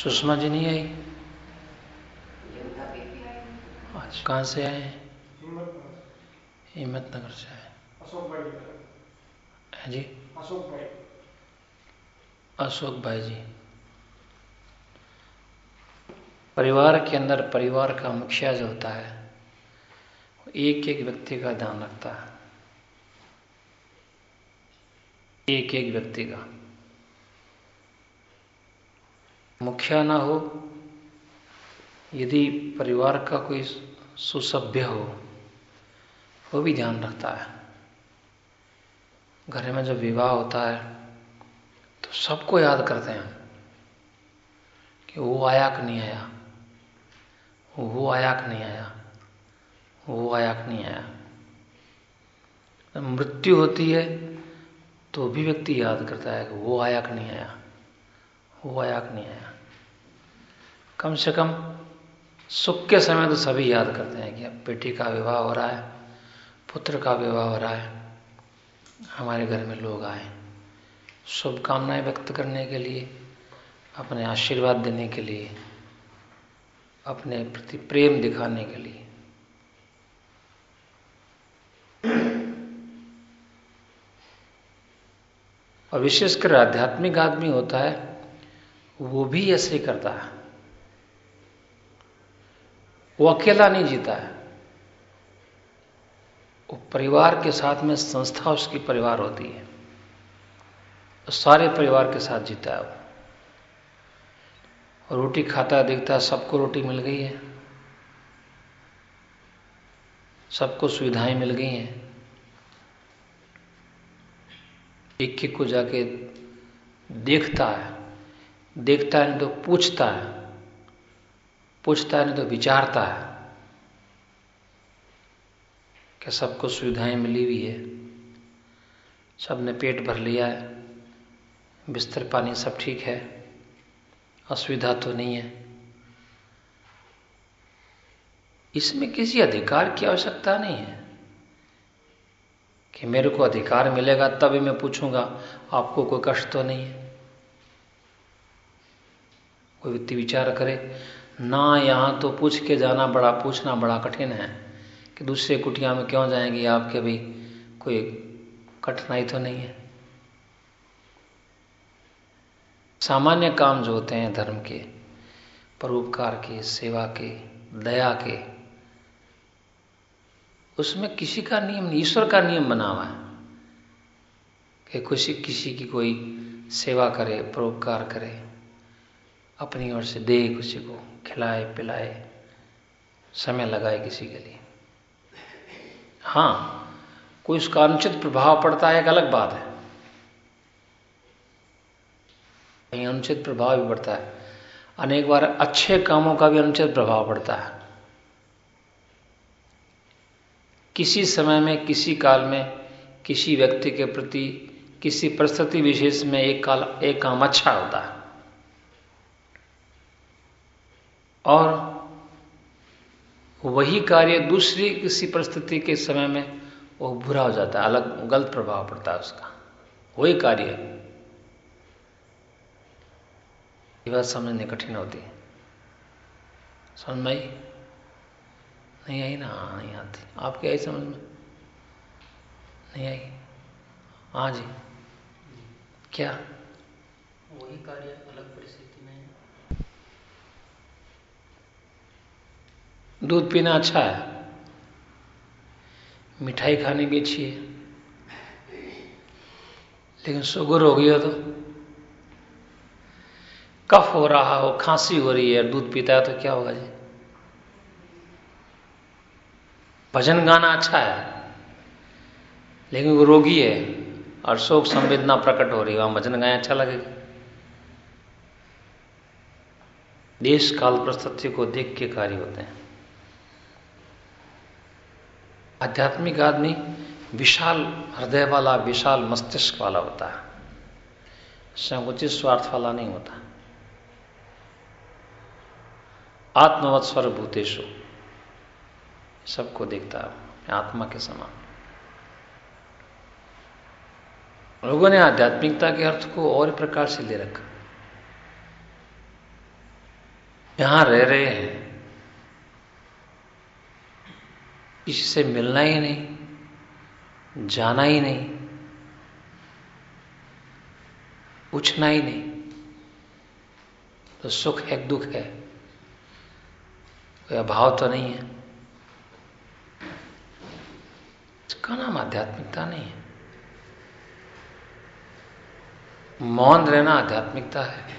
सुषमा जी नहीं आई। आज कहाँ से आए? हैं हिम्मतनगर से आए। अशोक हैं जी। अशोक भाई। अशोक भाई जी। परिवार के अंदर परिवार का मुखिया जो होता है एक एक व्यक्ति का ध्यान रखता है। एक एक व्यक्ति का। मुखिया ना हो, यदि परिवार का कोई सुसभ्य हो, वो भी ध्यान रखता है। घर में जब विवाह होता है तो सबको याद करते हैं कि वो आया कि नहीं आया, वो आया कि नहीं आया, वो आया कि नहीं आया। जब मृत्यु होती है तो भी व्यक्ति याद करता है कि वो आया कि नहीं आया, वो आया कि नहीं आया। कम से कम सुख के समय तो सभी याद करते हैं कि अब बेटी का विवाह हो रहा है, पुत्र का विवाह हो रहा है, हमारे घर में लोग आए। शुभकामनाएँ व्यक्त करने के लिए, अपने आशीर्वाद देने के लिए, अपने प्रति प्रेम दिखाने के लिए। और विशेषकर आध्यात्मिक आदमी होता है, वो भी ऐसे ही करता है। वो अकेला नहीं जीता है। वो परिवार के साथ में संस्था उसकी परिवार होती है। तो सारे परिवार के साथ जीता है वो। रोटी खाता देखता है, सबको रोटी मिल गई है। सबको सुविधाएँ मिल गई हैं। एक एक को जाके देखता है। देखता है नहीं तो पूछता है। पूछता है, नहीं तो विचारता है कि सबको सुविधाएँ मिली हुई है, सबने पेट भर लिया है, बिस्तर पानी सब ठीक है, असुविधा तो नहीं है। इसमें किसी अधिकार की आवश्यकता नहीं है कि मेरे को अधिकार मिलेगा तभी मैं पूछूँगा, आपको कोई कष्ट तो नहीं है? कोई व्यक्ति विचार करे ना यहाँ तो पूछ के जाना बड़ा, पूछना बड़ा कठिन है कि दूसरे कुटिया में क्यों जाएँगे? आपके भी कोई कठिनाई तो नहीं है। सामान्य काम जो होते हैं धर्म के, परोपकार के, सेवा के, दया के, उसमें किसी का नियम ईश्वर का नियम बना हुआ है कि खुशी किसी की कोई सेवा करे, परोपकार करे। अपनी ओर से दे किसी को, खिलाए, पिलाए, समय लगाए किसी के लिए। हाँ कोई उसका अनुचित प्रभाव पड़ता है, एक अलग बात है। कहीं अनुचित प्रभाव भी पड़ता है। अनेक बार अच्छे कामों का भी अनुचित प्रभाव पड़ता है। किसी समय में, किसी काल में, किसी व्यक्ति के प्रति, किसी परिस्थिति विशेष में एक काल, एक काम अच्छा होता है। और वही कार्य दूसरी किसी परिस्थिति के समय में वो बुरा हो जाता है, अलग गलत प्रभाव पड़ता है उसका। वही कार्य। बात समझने कठिन होती है। समझ में नहीं आई ना? हाँ नहीं आती। आपकी आई समझ में? नहीं आई? हाँ जी। क्या? वही कार्य, अलग परिस्थिति में दूध पीना अच्छा है? मिठाई खाने भी अच्छी है। लेकिन शुगर हो हो तो? कफ हो रहा हो, खांसी हो रही है, दूध पीता है तो क्या होगा जी? भजन गाना अच्छा है, लेकिन वो रोगी है और शोक संवेदना प्रकट हो रही है, वहाँ भजन गाया अच्छा लगेगा। देश काल प्रस्तुति को देख के कार्य होते हैं। आध्यात्मिक आदमी विशाल हृदय वाला, विशाल मस्तिष्क वाला होता है। संकुचित स्वार्थ वाला नहीं होता। आत्मवत सर्वभूतेशु सबको देखता है, आत्मा के समान। लोगों ने आध्यात्मिकता के अर्थ को और प्रकार से ले रखा। यहाँ रह रहे हैं किसी से मिलना ही नहीं, जाना ही नहीं, पूछना ही नहीं। तो सुख है, दुख है, कोई अभाव तो नहीं है। इसका नाम आध्यात्मिकता नहीं है। मौन रहना आध्यात्मिकता है।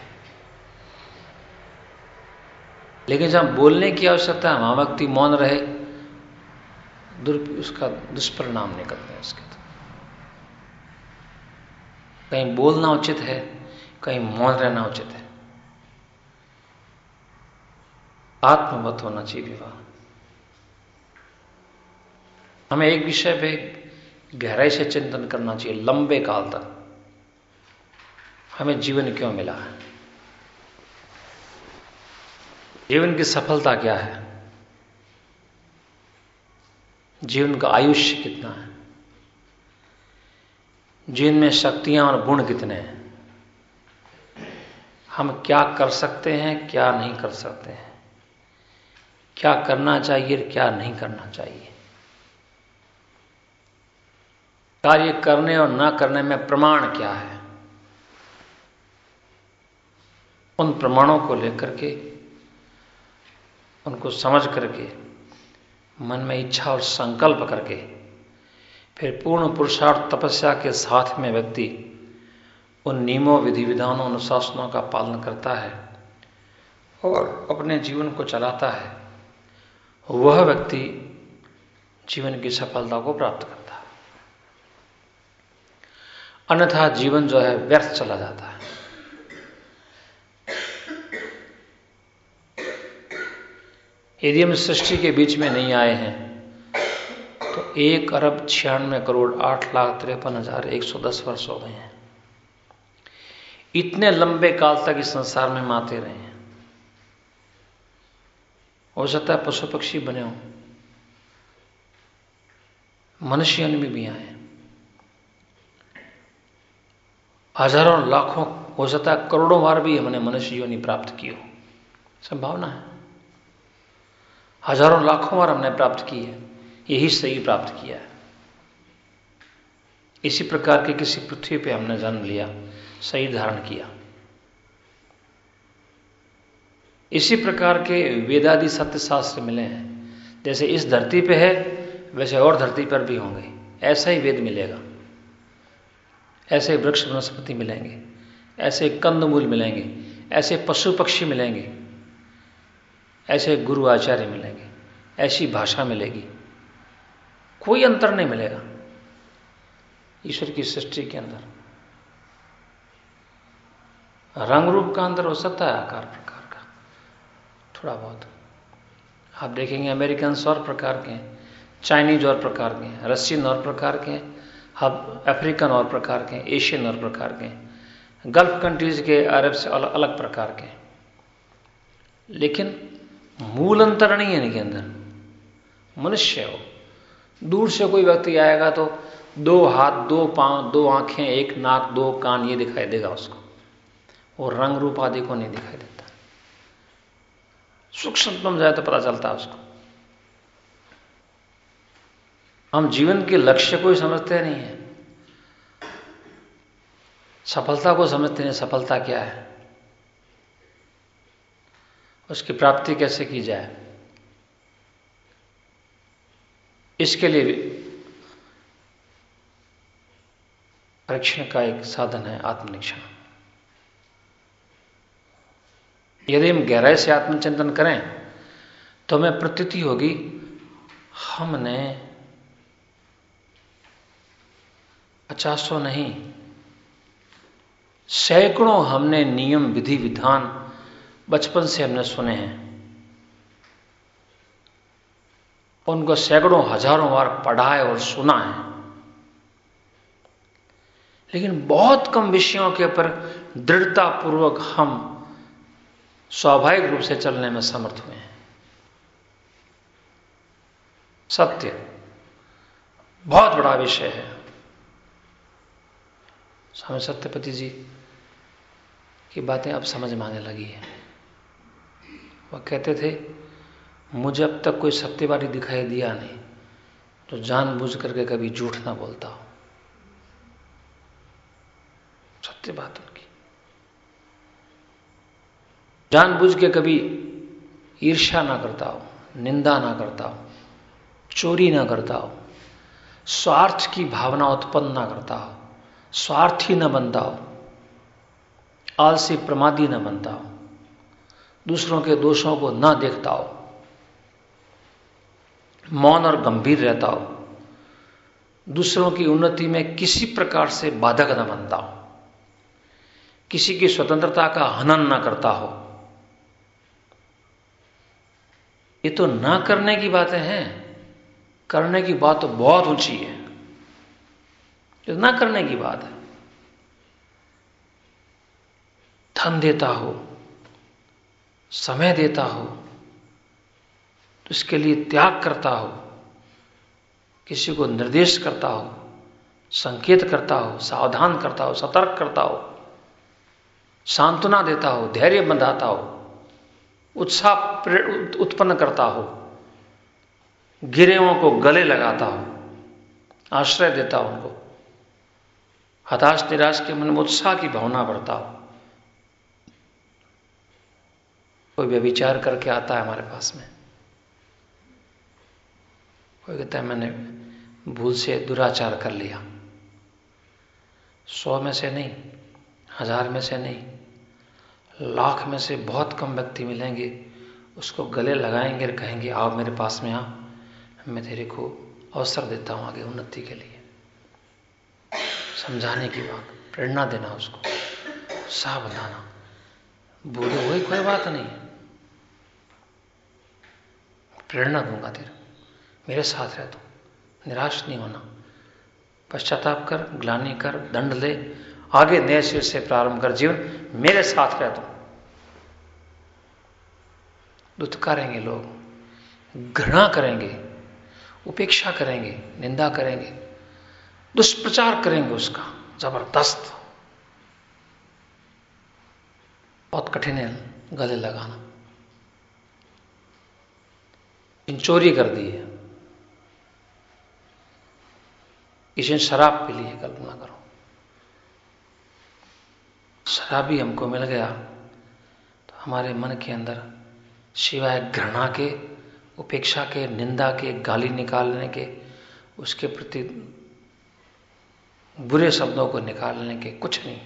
लेकिन जब बोलने की आवश्यकता है वहाँ व्यक्ति मौन रहे उसका दुष्परिणाम निकलते हैं उसके तो। कहीं बोलना उचित है, कहीं मौन रहना उचित है। आत्मवत होना चाहिए विवाह। हमें एक विषय पे गहराई से चिंतन करना चाहिए, लंबे काल तक। हमें जीवन क्यों मिला है? जीवन की सफलता क्या है? जीवन का आयुष्य कितना है? जीवन में शक्तियाँ और गुण कितने हैं? हम क्या कर सकते हैं, क्या नहीं कर सकते हैं? क्या करना चाहिए और क्या नहीं करना चाहिए? कार्य करने और ना करने में प्रमाण क्या है? उन प्रमाणों को लेकर के, उनको समझ करके मन में इच्छा और संकल्प करके, फिर पूर्ण पुरुषार्थ तपस्या के साथ में व्यक्ति उन नियमों विधि विधानों अनुशासनों का पालन करता है और अपने जीवन को चलाता है, वह व्यक्ति जीवन की सफलता को प्राप्त करता है। अन्यथा जीवन जो है व्यर्थ चला जाता है। यदि हम सृष्टि के बीच में नहीं आए हैं। तो एक अरब छियानवे करोड़ आठ लाख तिरपन हज़ार एक सौ दस वर्ष हो गए हैं। इतने लंबे काल तक इस संसार में माते रहे हैं। हो सकता है पशु पक्षी बने हो। मनुष्य में भी आए हज़ारों लाखों, हो सकता है करोड़ों बार भी हमने मनुष्य योनि प्राप्त की हो। संभावना है। हज़ारों लाखों बार हमने प्राप्त की है। यही सही प्राप्त किया है। इसी प्रकार के किसी पृथ्वी पे हमने जन्म लिया, सही धारण किया। इसी प्रकार के वेदादि सत्य शास्त्र मिले हैं। जैसे इस धरती पे है, वैसे और धरती पर भी होंगे। ऐसा ही वेद मिलेगा। ऐसे वृक्ष वनस्पति मिलेंगे। ऐसे कंदमूल मिलेंगे। ऐसे पशु पक्षी मिलेंगे। ऐसे गुरु आचार्य मिलेंगे, ऐसी भाषा मिलेगी, कोई अंतर नहीं मिलेगा ईश्वर की सृष्टि के अंदर। रंग रूप का अंतर हो सकता है आकार प्रकार का, थोड़ा बहुत। आप देखेंगे अमेरिकन और प्रकार के हैं, चाइनीज़ और प्रकार के हैं, रशियन और प्रकार के हैं हब अफ्रीकन और प्रकार के हैं, एशियन और प्रकार के हैं, गल्फ कंट्रीज़ के अरब से अलग अलग प्रकार के हैं। लेकिन मूल अंतर नहीं है इनके अंदर। मनुष्य हो दूर से कोई व्यक्ति आएगा तो दो हाथ, दो पाँव, दो आँखें, एक नाक, दो कान, ये दिखाई देगा उसको। और रंग रूप आदि को नहीं दिखाई देता। सूक्ष्मतम जाए तो पता चलता है उसको। हम जीवन के लक्ष्य को ही समझते नहीं है। सफलता को समझते नहीं सफलता क्या है? उसकी प्राप्ति कैसे की जाए? इसके लिए परीक्षण का एक साधन है आत्मनिरीक्षण। यदि हम गहराई से आत्मचिंतन करें तो हमें प्रतीति होगी, हमने पचासों नहीं, सैकड़ों हमने नियम, विधि, विधान बचपन से हमने सुने हैं। उनको सैकड़ों, हज़ारों बार पढ़ा है और सुना है लेकिन बहुत कम विषयों के ऊपर दृढ़ता पूर्वक हम स्वाभाविक रूप से चलने में समर्थ हुए हैं। सत्य बहुत बड़ा विषय है। स्वामी सत्यपति जी की बातें अब समझ में आने लगी है। वह कहते थे, मुझे अब तक कोई सत्यवादी दिखाई दिया नहीं तो जानबूझ करके कभी झूठ ना बोलता हो। सत्य बात उनकी। जानबूझ के कभी ईर्ष्या ना करता हो, निंदा ना करता हो, चोरी ना करता हो, स्वार्थ की भावना उत्पन्न ना करता हो, स्वार्थी न बनता हो, आलसी प्रमादी न बनता हो दूसरों के दोषों को ना देखता हो। मौन और गंभीर रहता हो। दूसरों की उन्नति में किसी प्रकार से बाधक न बनता हो। किसी की स्वतंत्रता का हनन ना करता हो। ये तो ना करने की बातें हैं। करने की बात तो बहुत ऊँची है। ये ना करने की बात है। धन देता हो। समय देता हो तो इसके लिए त्याग करता हो, किसी को निर्देश करता हो, संकेत करता हो, सावधान करता हो, सतर्क करता हो, सांत्वना देता हो, धैर्य बंधाता हो, उत्साह उत्पन्न करता हो, गिरेवों को गले लगाता हो, आश्रय देता हो उनको, हताश निराश के मन में उत्साह की भावना बढ़ता हो। कोई व्यविचार करके आता है हमारे पास में। कोई कहता है, मैंने भूल से दुराचार कर लिया। सौ में से नहीं, हज़ार में से नहीं, लाख में से बहुत कम व्यक्ति मिलेंगे, उसको गले लगाएँगे और कहेंगे आओ मेरे पास में आ, मैं तेरे को अवसर देता हूँ आगे उन्नति के लिए। समझाने की बात, प्रेरणा देना उसको सा बताना बोले वही कोई बात नहीं। प्रेरणा दूँगा तेरे। मेरे साथ रह तू। निराश नहीं होना। पश्चाताप कर, ग्लानी कर, दंड ले। आगे नए सिर से प्रारंभ कर। जीवन मेरे साथ रह तू। दुत्कारेंगे लोग। घृणा करेंगे। उपेक्षा करेंगे। निंदा करेंगे। दुष्प्रचार करेंगे उसका। ज़बरदस्त। बहुत कठिन है गले लगाना। इन चोरी कर दी है। ने शराब पी ली है कल्पना करो। शराबी हमको मिल गया तो हमारे मन के अंदर सिवाय घृणा के, उपेक्षा के, निंदा के, गाली निकालने के, उसके प्रति बुरे शब्दों को निकालने के कुछ नहीं।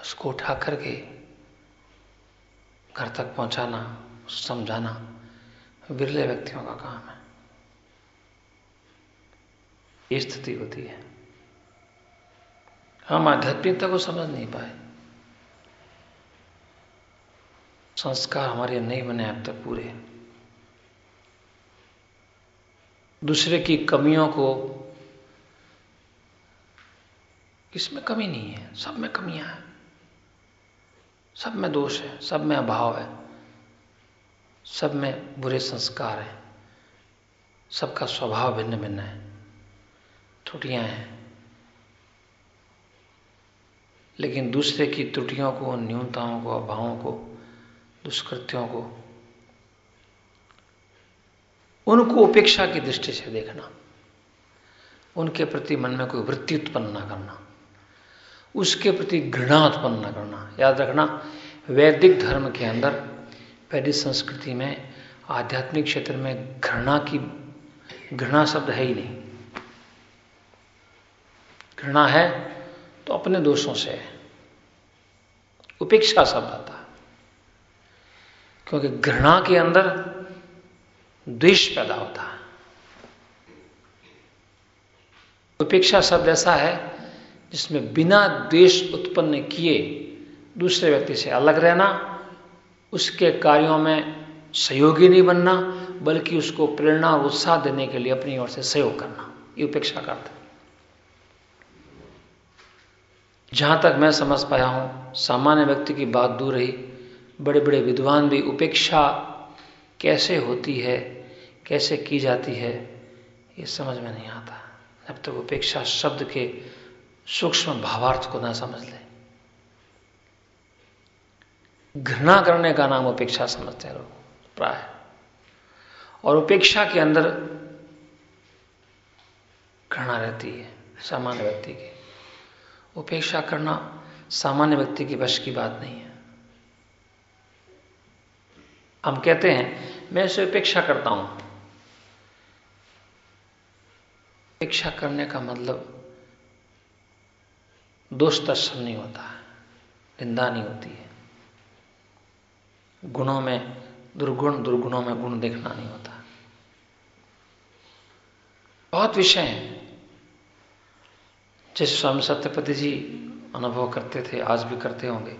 उसको उठा करके घर तक पहुंचाना, समझाना विरले व्यक्तियों का काम है। ये स्थिति होती है। हम आध्यात्मिकता को समझ नहीं पाए। संस्कार हमारे नहीं बने अब तक पूरे। दूसरे की कमियों को किसमें कमी नहीं है? सब में कमियाँ हैं। सब में दोष है। सब में अभाव है। सब में बुरे संस्कार हैं। सबका स्वभाव भिन्न भिन्न है। त्रुटियाँ हैं। लेकिन दूसरे की त्रुटियों को, न्यूनताओं को, अभावों को, दुष्कृत्यों को, उनको उपेक्षा की दृष्टि से देखना, उनके प्रति मन में कोई वृत्ति उत्पन्न न करना, उसके प्रति घृणा उत्पन्न न करना। याद रखना, वैदिक धर्म के अंदर पहली संस्कृति में, आध्यात्मिक क्षेत्र में घृणा की, घृणा शब्द है ही नहीं। घृणा है तो अपने दोषों से उपेक्षा शब्द आता है। क्योंकि घृणा के अंदर द्वेष पैदा होता है। उपेक्षा शब्द ऐसा है जिसमें बिना द्वेष उत्पन्न किए दूसरे व्यक्ति से अलग रहना उसके कार्यों में सहयोगी नहीं बनना, बल्कि उसको प्रेरणा और उत्साह देने के लिए अपनी ओर से सहयोग करना। ये उपेक्षा करते जहाँ तक मैं समझ पाया हूँ, सामान्य व्यक्ति की बात दूर रही। बड़े बड़े विद्वान भी उपेक्षा कैसे होती है, कैसे की जाती है, ये समझ में नहीं आता। जब तक तो उपेक्षा शब्द के सूक्ष्म भावार्थ को ना समझ ले। घृणा करने का नाम उपेक्षा समझते हैं लोग, प्राय। और उपेक्षा के अंदर घृणा रहती है, सामान्य व्यक्ति की। उपेक्षा करना सामान्य व्यक्ति की वश की बात नहीं है। हम कहते हैं, मैं इसे उपेक्षा करता हूँ। उपेक्षा करने का मतलब दोष दर्शन नहीं होता है निंदा नहीं होती है। गुणों में, दुर्गुण, दुर्गुणों में गुण देखना नहीं होता। बहुत विषय हैं। जैसे स्वामी सत्यपति जी अनुभव करते थे, आज भी करते होंगे।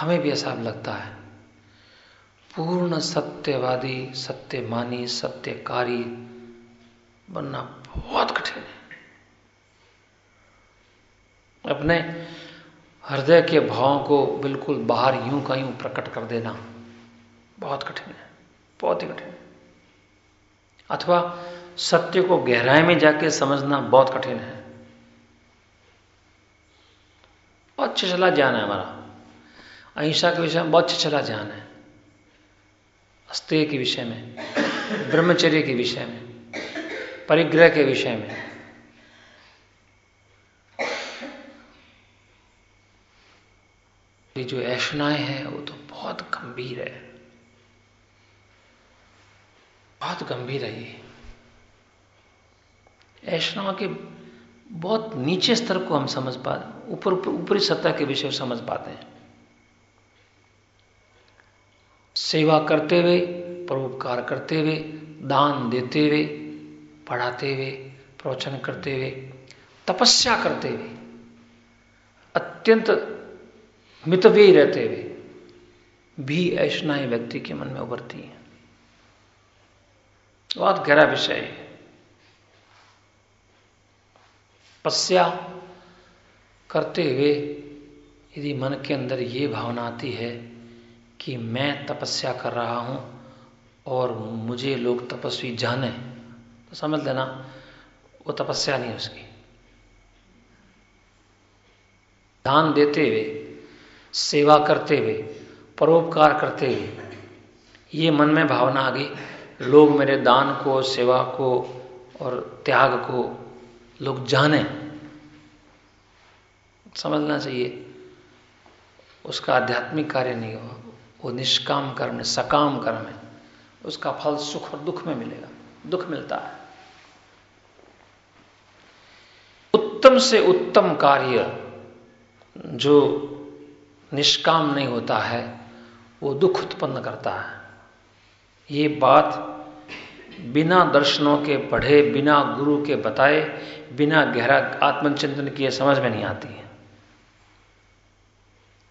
हमें भी ऐसा लगता है। पूर्ण सत्यवादी, सत्यमानी, सत्यकारी बनना बहुत कठिन है। अपने हृदय के भावों को बिल्कुल बाहर यूँ का यूँ प्रकट कर देना बहुत कठिन है, बहुत ही कठिन है। अथवा सत्य को गहराई में जाके समझना बहुत कठिन है। बहुत छिछला ज्ञान है हमारा। अहिंसा के विषय में बहुत छिछला ज्ञान है। अस्तेय के विषय में, ब्रह्मचर्य के विषय में, परिग्रह के विषय में ये जो ऐशनाएँ हैं, वो तो बहुत गंभीर है। बहुत गंभीर है ये। ऐशनाओं के बहुत नीचे स्तर को हम समझ पाते ऊपर, ऊपरी सत्ता के विषय समझ पाते हैं। सेवा करते हुए, परोपकार करते हुए, दान देते हुए, पढ़ाते हुए, प्रवचन करते हुए, तपस्या करते हुए, अत्यंत मितव्ययी रहते हुए भी ऐशनाएँ व्यक्ति के मन में उभरती हैं। बहुत गहरा विषय है। तपस्या करते हुए यदि मन के अंदर ये भावना आती है कि मैं तपस्या कर रहा हूँ और मुझे लोग तपस्वी जाने तो समझ लेना, वो तपस्या नहीं उसकी। दान देते हुए सेवा करते हुए, परोपकार करते हुए, ये मन में भावना आ गई, लोग मेरे दान को, सेवा को और त्याग को लोग जाने। समझना चाहिए, उसका आध्यात्मिक कार्य नहीं हो वो निष्काम कर्म है, सकाम कर्म है, उसका फल सुख और दुख में मिलेगा, दुख मिलता है। उत्तम से उत्तम कार्य, जो निष्काम नहीं होता है वो दुख उत्पन्न करता है। ये बात बिना दर्शनों के पढ़े बिना गुरु के बताए बिना गहरा आत्मचिंतन किए समझ में नहीं आती है।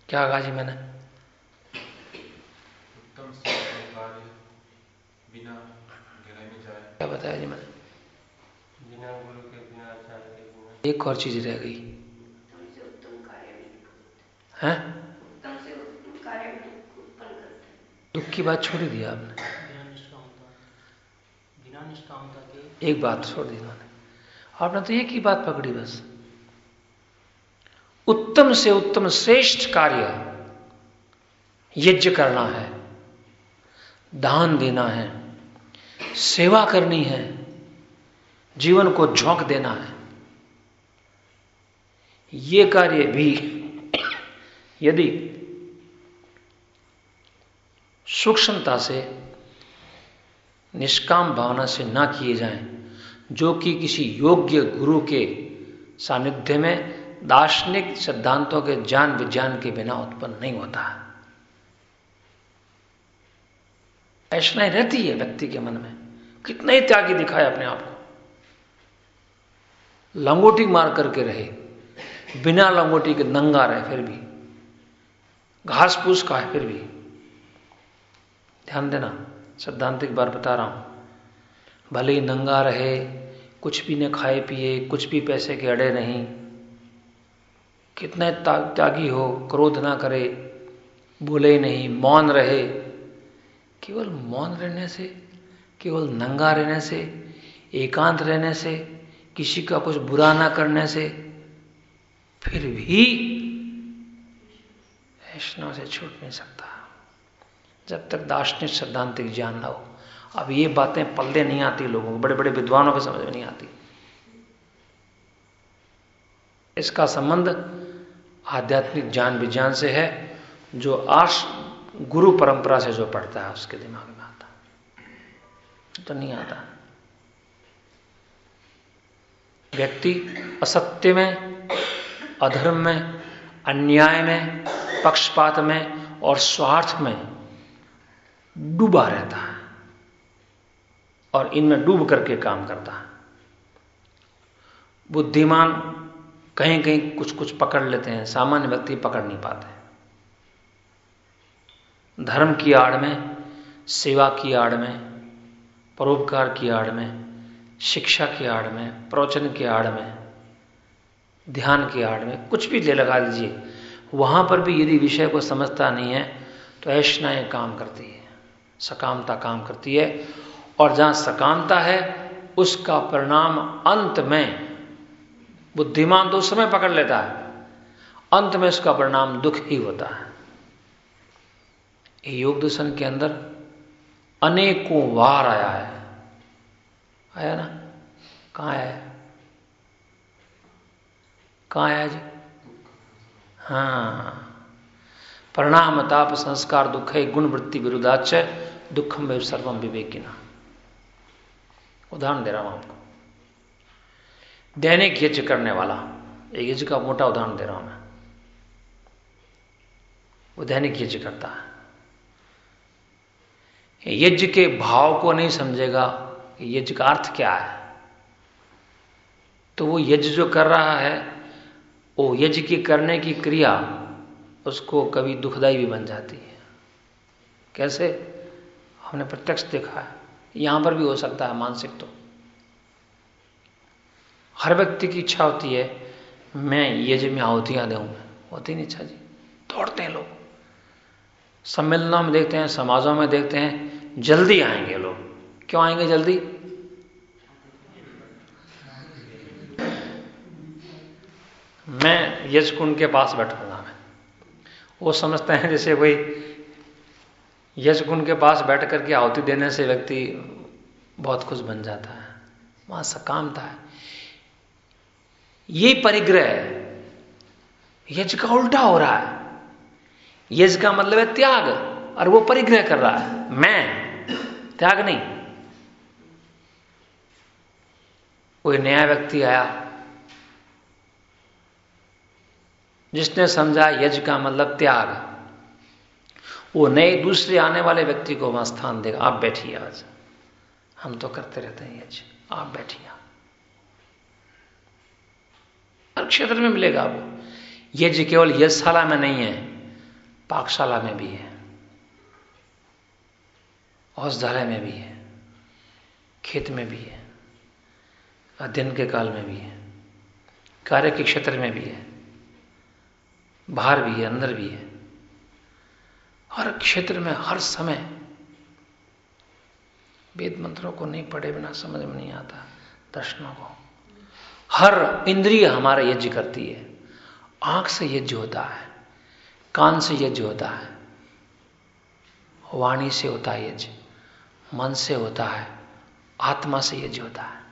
क्या कहा जी मैंने? क्या बताया जी मैंने? बिना गुरु के बिना आचार्य के बिना एक और चीज़ रह गई। है? दुख की बात छोड़ दिया आपने। एक बात छोड़ दी उन्होंने आपने तो एक ही बात पकड़ी बस। उत्तम से उत्तम श्रेष्ठ कार्य यज्ञ करना है, दान देना है, सेवा करनी है, जीवन को झोंक देना है। ये कार्य भी यदि सूक्ष्मता से, निष्काम भावना से ना किए जाएँ, जो कि किसी योग्य गुरु के सानिध्य में दार्शनिक सिद्धांतों के ज्ञान विज्ञान के बिना उत्पन्न नहीं होता। है ऐसा रहती है व्यक्ति के मन में। कितना ही त्यागी दिखाए अपने आप को। लंगोटी मार करके रहे, बिना लंगोटी के नंगा रहे फिर भी। घास फूस का है फिर भी। ध्यान देना, सिद्धांतिक बार बता रहा हूँ। भले ही नंगा रहे, कुछ भी न खाए पिए, कुछ भी पैसे के अड़े नहीं। कितने त्यागी हो, क्रोध ना करे बोले नहीं, मौन रहे। केवल मौन रहने से, केवल नंगा रहने से, एकांत रहने से, किसी का कुछ बुरा ना करने से, फिर भी वैष्णव से छूट नहीं सकता। जब तक दार्शनिक सैद्धांतिक ज्ञान ना हो। अब ये बातें पल्ले नहीं आती लोगों को बड़े बड़े विद्वानों के समझ में नहीं आती। इसका संबंध आध्यात्मिक ज्ञान विज्ञान से है, जो आश गुरु परंपरा से जो पढ़ता है, उसके दिमाग में आता तो नहीं आता। व्यक्ति असत्य में, अधर्म में, अन्याय में, पक्षपात में और स्वार्थ में डूबा रहता है और इनमें डूब करके काम करता है। बुद्धिमान कहीं कहीं कुछ कुछ पकड़ लेते हैं, सामान्य व्यक्ति पकड़ नहीं पाते। धर्म की आड़ में, सेवा की आड़ में, परोपकार की आड़ में, शिक्षा की आड़ में, प्रवचन की आड़ में, ध्यान की आड़ में, कुछ भी ले लगा दीजिए, वहाँ पर भी यदि विषय को समझता नहीं है तो ऐशनाएँ काम करती है। सकामता काम करती है और जहाँ सकामता है, उसका परिणाम अंत में बुद्धिमान तो समय पकड़ लेता है। अंत में उसका परिणाम दुख ही होता है। योग दर्शन के अंदर अनेकों वार आया है। आया ना? कहा आया कहा आया जी? हाँ। परिणाम, ताप, संस्कार, दुख है, गुण, वृत्ति विरुद्धाच दुखम वे सर्वम विवेकिना। उदाहरण दे रहा हूँ आपको। दैनिक यज्ञ करने वाला, एक यज्ञ का मोटा उदाहरण दे रहा हूँ मैं। वो दैनिक यज्ञ करता है। यज्ञ के भाव को नहीं समझेगा कि यज्ञ का अर्थ क्या है? तो वो यज्ञ जो कर रहा है, वो यज्ञ की करने की क्रिया उसको कभी दुखदाई भी बन जाती है। कैसे? हमने प्रत्यक्ष देखा है। यहाँ पर भी हो सकता है मानसिक तो। हर व्यक्ति की इच्छा होती है, मैं यज्ञ में आहुतियाँ दूँ होती नहीं इच्छा जी। दौड़ते हैं लोग। सम्मेलनों में देखते हैं, समाजों में देखते हैं, जल्दी आएँगे लोग। क्यों आएँगे जल्दी? मैं यजकुंड के पास बैठूँगा मैं वो समझते हैं, जैसे कोई यजकुंड के पास बैठ करके आहुति देने से व्यक्ति बहुत खुश बन जाता है। वहाँ सकामता है। ये परिग्रह यज का उल्टा हो रहा है। यज का मतलब है त्याग, और वो परिग्रह कर रहा है। मैं, त्याग नहीं। कोई नया व्यक्ति आया जिसने समझा यज का मतलब त्याग। वो नए दूसरे आने वाले व्यक्ति को वहाँ स्थान देगा। आप बैठिए आज। हम तो करते रहते हैं यज। आप बैठिए हर क्षेत्र में मिलेगा वो। यज केवल यजशाला में नहीं है, पाकशाला में भी है। औषधालय में भी है। खेत में भी है। अध्ययन के काल में भी है। कार्य के क्षेत्र में भी है। बाहर भी है, अंदर भी है। हर क्षेत्र में, हर समय वेद मंत्रों को नहीं, पढ़े बिना समझ में नहीं आता दर्शनों को। हर इंद्रिय हमारा यज्ञ करती है। आँख से यज्ञ होता है, कान से यज्ञ होता है, वाणी से होता है यज्ञ, मन से होता है, आत्मा से यज्ञ होता है।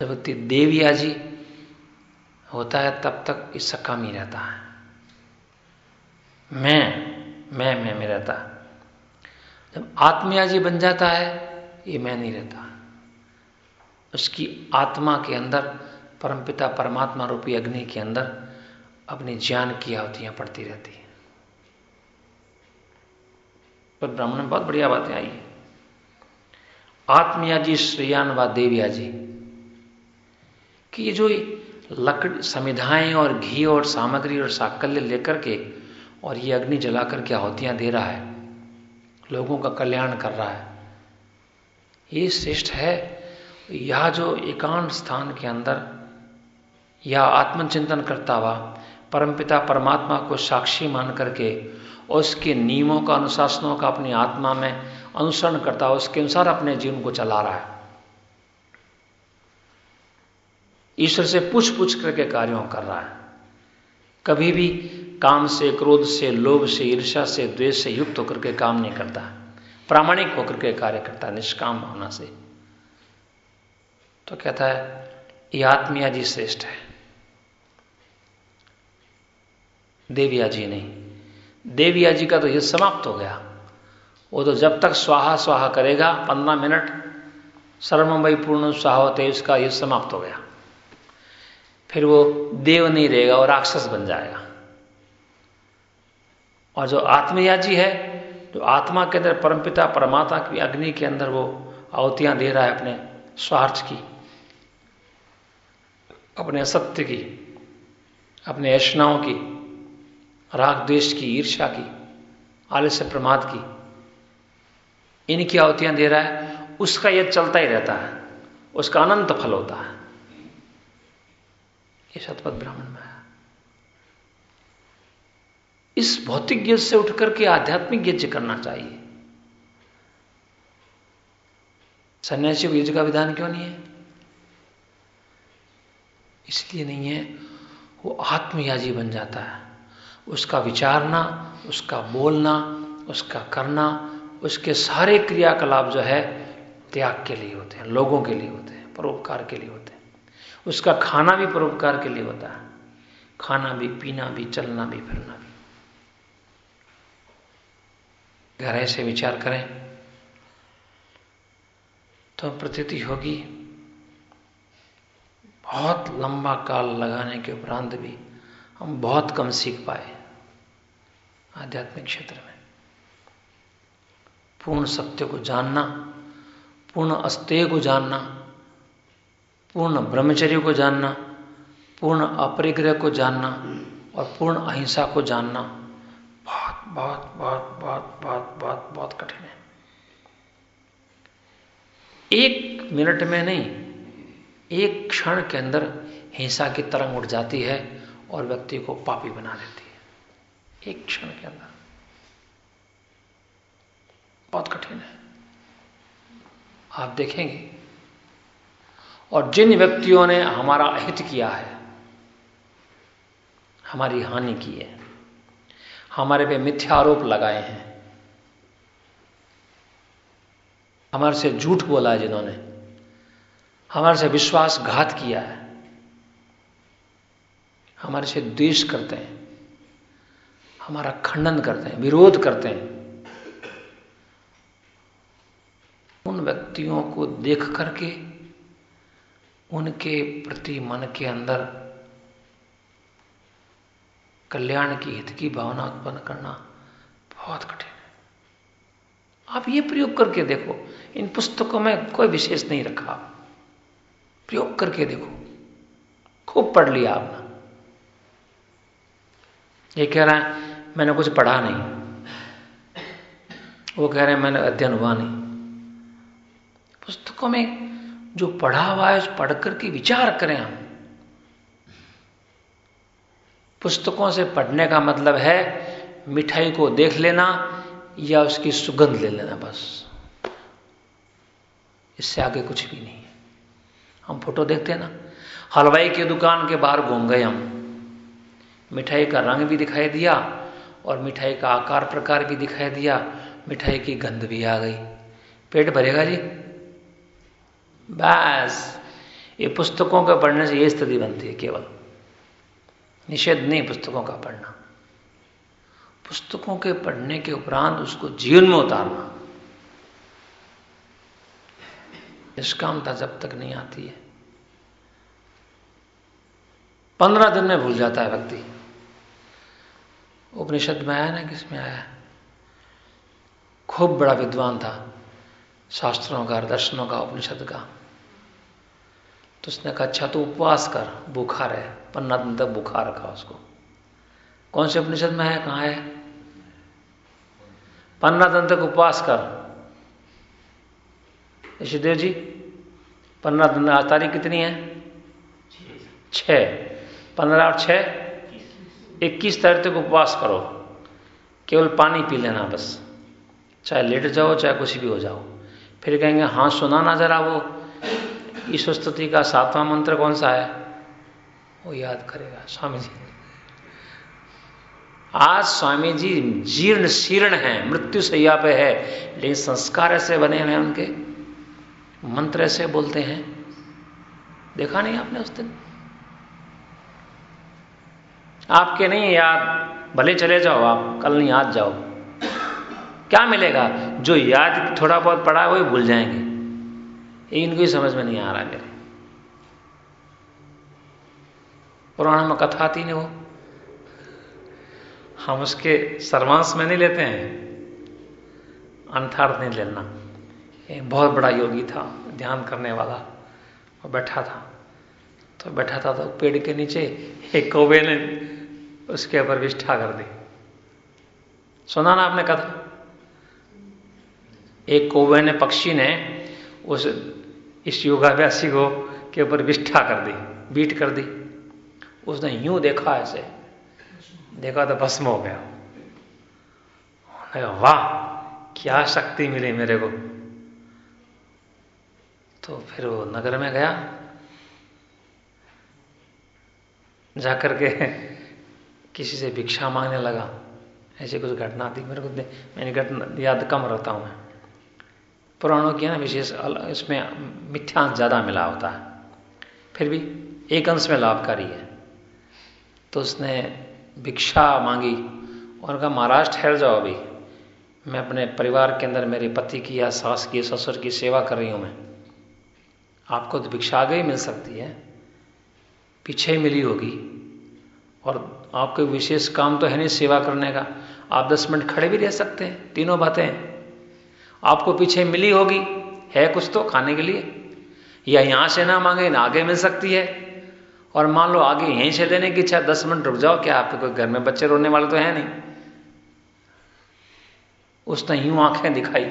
जब देविया जी होता है, तब तक इसका कम ही रहता है। मैं मैं मैं, में रहता। जब आत्मया जी बन जाता है, ये मैं नहीं रहता। उसकी आत्मा के अंदर, परमपिता परमात्मा रूपी अग्नि के अंदर, अपनी ज्ञान की आहुतियाँ पड़ती रहती पर ब्राह्मण में बहुत बढ़िया बातें आई है। आत्मया जी श्रेयान व देविया जी कि ये जो लकड़ी, समिधाएँ और घी और सामग्री और साकल्य लेकर के और ये अग्नि जला करके आहुतियाँ दे रहा है। लोगों का कल्याण कर रहा है। ये श्रेष्ठ है। यह जो एकांत स्थान के अंदर या आत्मचिंतन करता हुआ परमपिता परमात्मा को साक्षी मान करके उसके नियमों का अनुशासनों का अपनी आत्मा में अनुसरण करता हुआ उसके अनुसार अपने जीवन को चला रहा है। ईश्वर से पूछ पूछ करके कार्यों कर रहा है। कभी भी काम से, क्रोध से, लोभ से ईर्षा से, द्वेष से युक्त होकर के काम नहीं करता। प्रामाणिक होकर के कार्य करता, निष्काम भावना से। तो कहता है, ये आत्मिया जी श्रेष्ठ है। देविया जी नहीं। देविया जी का तो युद्ध समाप्त हो गया। वो तो जब तक स्वाहा स्वाहा करेगा, पंद्रह मिनट सर्वमय पूर्ण स्वाहा होते उसका युद्ध समाप्त हो गया। फिर वो देव नहीं रहेगा और राक्षस बन जाएगा। और जो आत्मयाजी है जो आत्मा के अंदर परमपिता, परमात्मा की अग्नि के अंदर वो आहुतियाँ दे रहा है अपने स्वार्थ की, अपने असत्य की, अपने ऐषणाओं की, राग द्वेष की, ईर्ष्या की, आलस्य प्रमाद की, इनकी आहुतियाँ दे रहा है। उसका यह चलता ही रहता है। उसका अनंत फल होता है। ये शतपथ ब्राह्मण में है। इस भौतिक यज्ञ से उठकर के आध्यात्मिक यज्ञ करना चाहिए। सन्यासी को यज्ञ का विधान क्यों नहीं है? इसलिए नहीं है, वो आत्मयाजी बन जाता है। उसका विचारना, उसका बोलना, उसका करना, उसके सारे क्रियाकलाप जो है त्याग के लिए होते हैं, लोगों के लिए होते हैं, परोपकार के लिए होते हैं। उसका खाना भी परोपकार के लिए होता है। खाना भी, पीना भी, चलना भी, फिरना भी। गहराई से विचार करें तो प्रतीति होगी, बहुत लंबा काल लगाने के उपरांत भी हम बहुत कम सीख पाए आध्यात्मिक क्षेत्र में। पूर्ण सत्य को जानना, पूर्ण अस्तेय को जानना पूर्ण ब्रह्मचर्य को जानना, पूर्ण अपरिग्रह को जानना और पूर्ण अहिंसा को जानना बहुत बहुत बहुत बहुत बहुत बहुत बहुत कठिन है। एक मिनट में नहीं, एक क्षण के अंदर हिंसा की तरंग उठ जाती है और व्यक्ति को पापी बना देती है। एक क्षण के अंदर। बहुत कठिन है। आप देखेंगे और जिन व्यक्तियों ने हमारा अहित किया है, हमारी हानि की है, हमारे पे मिथ्या आरोप लगाए हैं, हमारे से झूठ बोला है जिन्होंने, हमारे से विश्वासघात किया है, हमारे से द्वेष करते हैं, हमारा खंडन करते हैं, विरोध करते हैं, उन व्यक्तियों को देख करके उनके प्रति मन के अंदर कल्याण की, हित की भावना उत्पन्न करना बहुत कठिन है। आप ये प्रयोग करके देखो, इन पुस्तकों में कोई विशेष नहीं रखा। प्रयोग करके देखो। खूब पढ़ लिया आपने। ये कह रहा है, मैंने कुछ पढ़ा नहीं। वो कह रहे हैं, मैंने अध्ययन हुआ नहीं। पुस्तकों में जो पढ़ा हुआ है, उस पढ़ करके विचार करें हम। पुस्तकों से पढ़ने का मतलब है, मिठाई को देख लेना या उसकी सुगंध ले लेना बस। इससे आगे कुछ भी नहीं हम फ़ोटो देखते हैं ना। हलवाई की दुकान के बाहर घूम गए हम। मिठाई का रंग भी दिखाई दिया और मिठाई का आकार प्रकार भी दिखाई दिया। मिठाई की गंध भी आ गई। पेट भरेगा जी? बस, ये पुस्तकों का पढ़ने से ये स्थिति बनती है केवल। निषेध नहीं पुस्तकों का पढ़ना। पुस्तकों के पढ़ने के उपरांत उसको जीवन में उतारना। निष्कामता जब तक नहीं आती है। पंद्रह दिन में भूल जाता है व्यक्ति। उपनिषद में आया ना, किसमें आया? खूब बड़ा विद्वान था, शास्त्रों का, दर्शनों का, उपनिषद का। तो उसने कहा अच्छा तो उपवास कर बुखार है पन्ना दिन तक बुखार रखा उसको। कौन से उपनिषद में है, कहाँ है? पन्ना दिन तक उपवास कर। ऋषिदेव जी पंद्रह दिन, आज तारीख कितनी है? छ पंद्रह और छ इक्कीस तारीख तक उपवास करो। केवल पानी पी लेना बस। चाहे लेट जाओ, चाहे कुछ भी हो जाओ। फिर कहेंगे हाँ सुना ना जरा वो ईश्वर स्तुति का सातवां मंत्र कौन सा है? वो याद करेगा स्वामी जी आज स्वामी जी जीर्ण शीर्ण है, मृत्यु सैया पे है, लेकिन संस्कार ऐसे बने हुए हैं उनके। मंत्र ऐसे बोलते हैं। देखा नहीं आपने उस दिन? आपके नहीं याद भले चले जाओ, आप कल नहीं आज जाओ। क्या मिलेगा? जो याद थोड़ा बहुत पड़ा है, वही भूल जाएँगे। इनको ही समझ में नहीं आ रहा मेरे पुराण में कथा आती नहीं वो। हम उसके सर्वांश में नहीं लेते हैं। अंथार्थ नहीं लेना। एक बहुत बड़ा योगी था, ध्यान करने वाला। और बैठा था। तो बैठा था तो पेड़ के नीचे एक कौवे ने उसके ऊपर विष्ठा कर दी। सुना ना आपने कथा? एक कौवे ने, पक्षी ने उस इस योगाभ्यासी को के ऊपर विष्ठा कर दी, बीट कर दी। उसने यूँ देखा ऐसे। देखा तो भस्म हो गया। वाह, क्या शक्ति मिली मेरे को। तो फिर वो नगर में गया। जाकर के किसी से भिक्षा मांगने लगा। ऐसी कुछ घटना थी मेरे को मैंने घटना याद कम रहता हूँ मैं। पुराणों की ना, विशेष इसमें मिथ्यांश ज़्यादा मिला होता है। फिर भी एक अंश में लाभकारी है। तो उसने भिक्षा मांगी और कहा, महाराज, ठहर जाओ अभी। मैं अपने परिवार के अंदर मेरे पति की या सास की ससुर की सेवा कर रही हूँ मैं। आपको तो भिक्षा आगे ही मिल सकती है। पीछे ही मिली होगी। और आपको विशेष काम तो है नहीं सेवा करने का। आप दस मिनट खड़े भी रह सकते हैं। तीनों बातें आपको पीछे मिली होगी। है कुछ तो खाने के लिए। या यहाँ से ना मांगे ना आगे मिल सकती है। और मान लो आगे यहीं से देने की इच्छा दस मिनट रुक जाओ क्या आपके कोई घर में बच्चे रोने वाले तो है नहीं। उसने यूँ आँखें दिखाई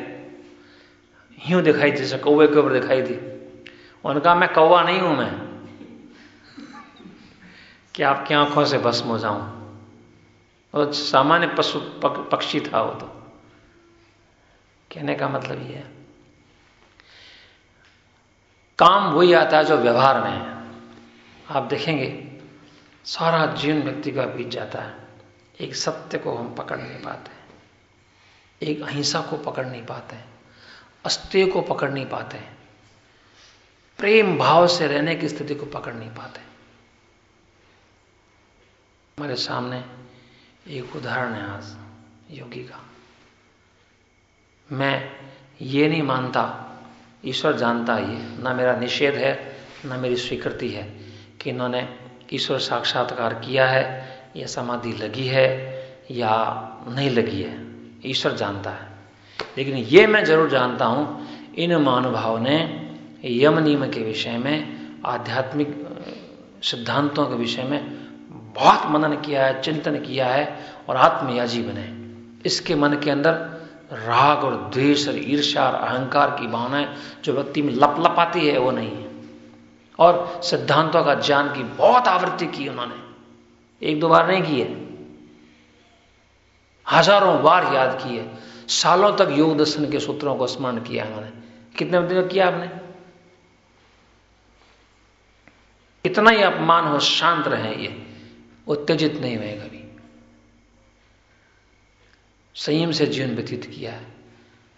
यूँ दिखाई जैसे कौवे के ऊपर दिखाई थी। उनका मैं कौवा नहीं हूँ मैं। कि आपकी आँखों से भस्म हो जाऊँ? सामान्य पशु पक, पक्षी था वो तो। कहने का मतलब ये है। काम वही आता है जो व्यवहार में है। आप देखेंगे, सारा जीवन व्यक्ति का बीत जाता है। एक सत्य को हम पकड़ नहीं पाते एक अहिंसा को पकड़ नहीं पाते अस्त्य को पकड़ नहीं पाते प्रेम भाव से रहने की स्थिति को पकड़ नहीं पाते हमारे सामने एक उदाहरण है आज, योगी का। मैं ये नहीं मानता, ईश्वर जानता ये, ना मेरा निषेध है, ना मेरी स्वीकृति है कि इन्होंने ईश्वर साक्षात्कार किया है, या समाधि लगी है, या नहीं लगी है। ईश्वर जानता है। लेकिन ये मैं ज़रूर जानता हूँ, इन महानुभाव ने यम नियम के विषय में, आध्यात्मिक सिद्धांतों के विषय में बहुत मनन किया है, चिंतन किया है और आत्मयाजी बने। इसके मन के अंदर राग और द्वेष और ईर्ष्या और अहंकार की भावनाएँ जो व्यक्ति में लप लपाती है, वो नहीं है। और सिद्धांतों का ज्ञान की बहुत आवृत्ति की उन्होंने। एक दो बार नहीं की है। हज़ारों बार याद की है। सालों तक योग दर्शन के सूत्रों को स्मरण किया उन्होंने। कितने दिन किया आपने? इतना ही अपमान हो शांत रहे ये। उत्तेजित नहीं हुए कभी संयम से जीवन व्यतीत किया,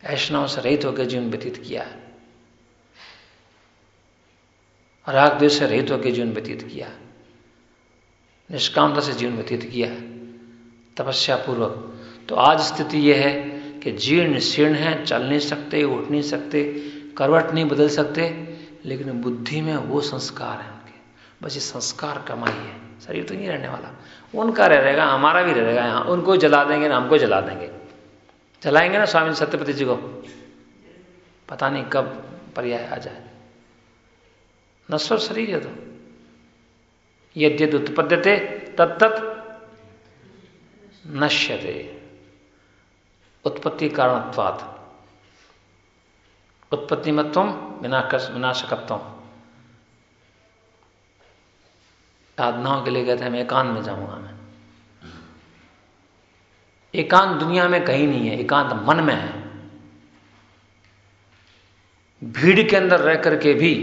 ऐशनाओं से रहित होकर जीवन व्यतीत किया, राग देश से रहित होकर जीवन व्यतीत किया, निष्कामता से जीवन व्यतीत किया तपस्या पूर्वक तो आज स्थिति यह है कि जीर्ण शीर्ण है, चल नहीं सकते, उठ नहीं सकते, करवट नहीं बदल सकते, लेकिन बुद्धि में वो संस्कार है। बस ये संस्कार कमाई है। शरीर तो नहीं रहने वाला। उनका रह रहेगा, हमारा भी रहेगा। यहाँ उनको जला देंगे, ना हमको जला देंगे। जलाएँगे ना स्वामी सत्यपति जी को? पता नहीं कब पर्याय आ जाए। नश्वर शरीर है तो। यद्यद उत्पद्यते तत्त नश्यते। उत्पत्ति कारणत्वात्। उत्पत्ति मत्व विनाशकत्व। साधनाओं के लिए कहते हैं, मैं एकांत में जाऊँगा मैं. एकांत दुनिया में कहीं नहीं है, एकांत मन में है। भीड़ के अंदर रह करके भी,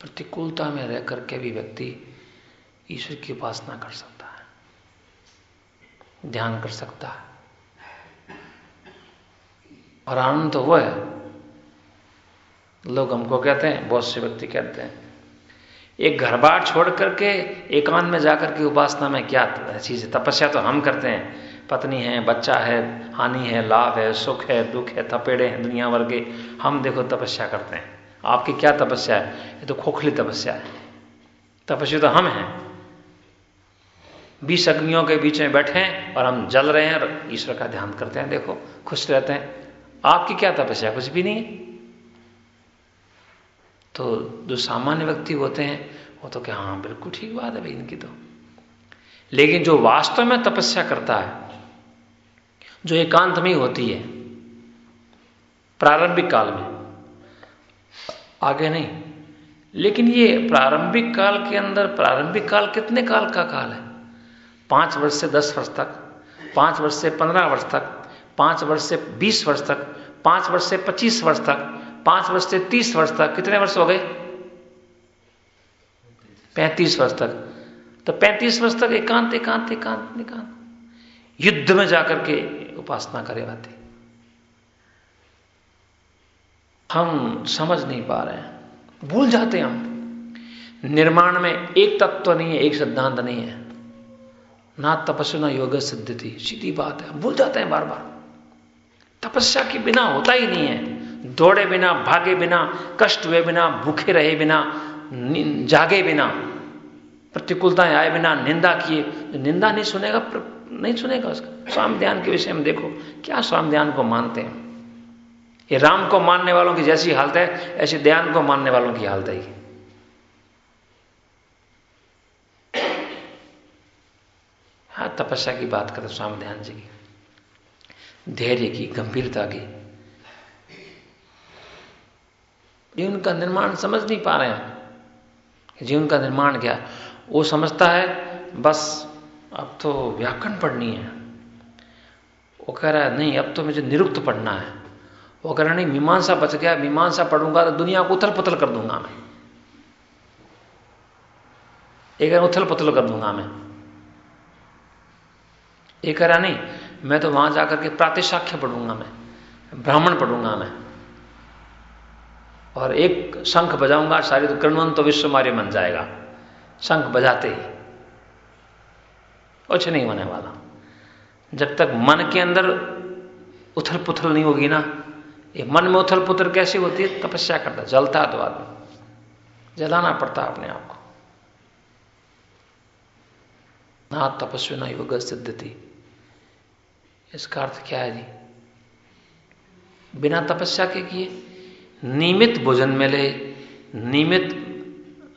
प्रतिकूलता में रह करके भी व्यक्ति ईश्वर की उपासना कर सकता है, ध्यान कर सकता है। और आनंद तो वो है। लोग हमको कहते हैं, बहुत से व्यक्ति कहते हैं एक घर बार छोड़ करके एकांत में जाकर के उपासना में क्या चीज़ है? तपस्या तो हम करते हैं। पत्नी है, बच्चा है, हानि है, लाभ है, सुख है, दुख है थपेड़े हैं, दुनिया भर के हम देखो तपस्या करते हैं। आपकी क्या तपस्या है? ये तो खोखली तपस्या है। तपस्या तो हम हैं। बीस अग्नियों के बीच में बैठे हैं और हम जल रहे हैं और ईश्वर का ध्यान करते हैं। देखो, खुश रहते हैं। आपकी क्या तपस्या कुछ भी नहीं है। तो जो सामान्य व्यक्ति होते हैं, वो तो क्या हाँ बिल्कुल ठीक बात है भाई, इनकी तो। लेकिन जो वास्तव में तपस्या करता है, जो एकांत में होती है, प्रारंभिक काल में, आगे नहीं, लेकिन ये प्रारंभिक काल के अंदर, प्रारंभिक काल कितने काल का काल है? पाँच वर्ष से दस वर्ष तक, पाँच वर्ष से पंद्रह वर्ष तक, पाँच वर्ष से बीस वर्ष तक, पाँच वर्ष से पच्चीस वर्ष तक पाँच वर्ष से तीस वर्ष तक। कितने वर्ष हो गए? पैंतीस वर्ष तक। तो पैंतीस वर्ष तक एकांत एकांत एकांत एकांत। युद्ध में जाकर के उपासना करे बातें हम समझ नहीं पा रहे हैं। भूल जाते हैं हम। निर्माण में एक तत्व नहीं है, एक सिद्धांत नहीं है। ना तपस्या, ना योग सिद्धि सीधी बात है। भूल जाते हैं बार बार तपस्या के बिना होता ही नहीं है। दौड़े बिना, भागे बिना, कष्ट हुए बिना, भूखे रहे बिना जागे बिना, प्रतिकूलताएँ आए बिना, निंदा किए निंदा नहीं सुनेगा नहीं सुनेगा उसका। स्वाम ध्यान के विषय में देखो, क्या स्वाम ध्यान को मानते हैं? ये राम को मानने वालों की जैसी हालत है, ऐसी ध्यान को मानने वालों की हालत है हाँ तपस्या की बात करें, स्वामी ध्यान जी की। धैर्य की, गंभीरता की। जीवन का निर्माण समझ नहीं पा रहे हैं। जीवन का निर्माण क्या? वो समझता है, बस, अब तो व्याकरण पढ़नी है। वो कह रहा है, नहीं, अब तो मुझे निरुक्त पढ़ना है। वो कह रहा नहीं, मीमांसा बच गया, मीमांसा पढ़ूँगा तो दुनिया को उथल पुथल कर दूँगा मैं। एक उथल पुथल कर दूँगा मैं। एक कह रहा नहीं, मैं तो वहाँ जाकर के प्रातिशाख्य पढ़ूँगा मैं, ब्राह्मण पढ़ूँगा मैं। और एक शंख बजाऊँगा, सारी तो कर्णवन तो विश्व मारे मन जाएगा। शंख बजाते ही। कुछ नहीं होने वाला। जब तक मन के अंदर उथल पुथल नहीं होगी ना, ये मन में उथल पुथल कैसी होती है? तपस्या करता, जलता तो आदमी। जलाना पड़ता अपने आप को। ना तपस्वी, ना योग सिद्धति। इसका अर्थ क्या है जी? बिना तपस्या के किए? नियमित भोजन मिले, नियमित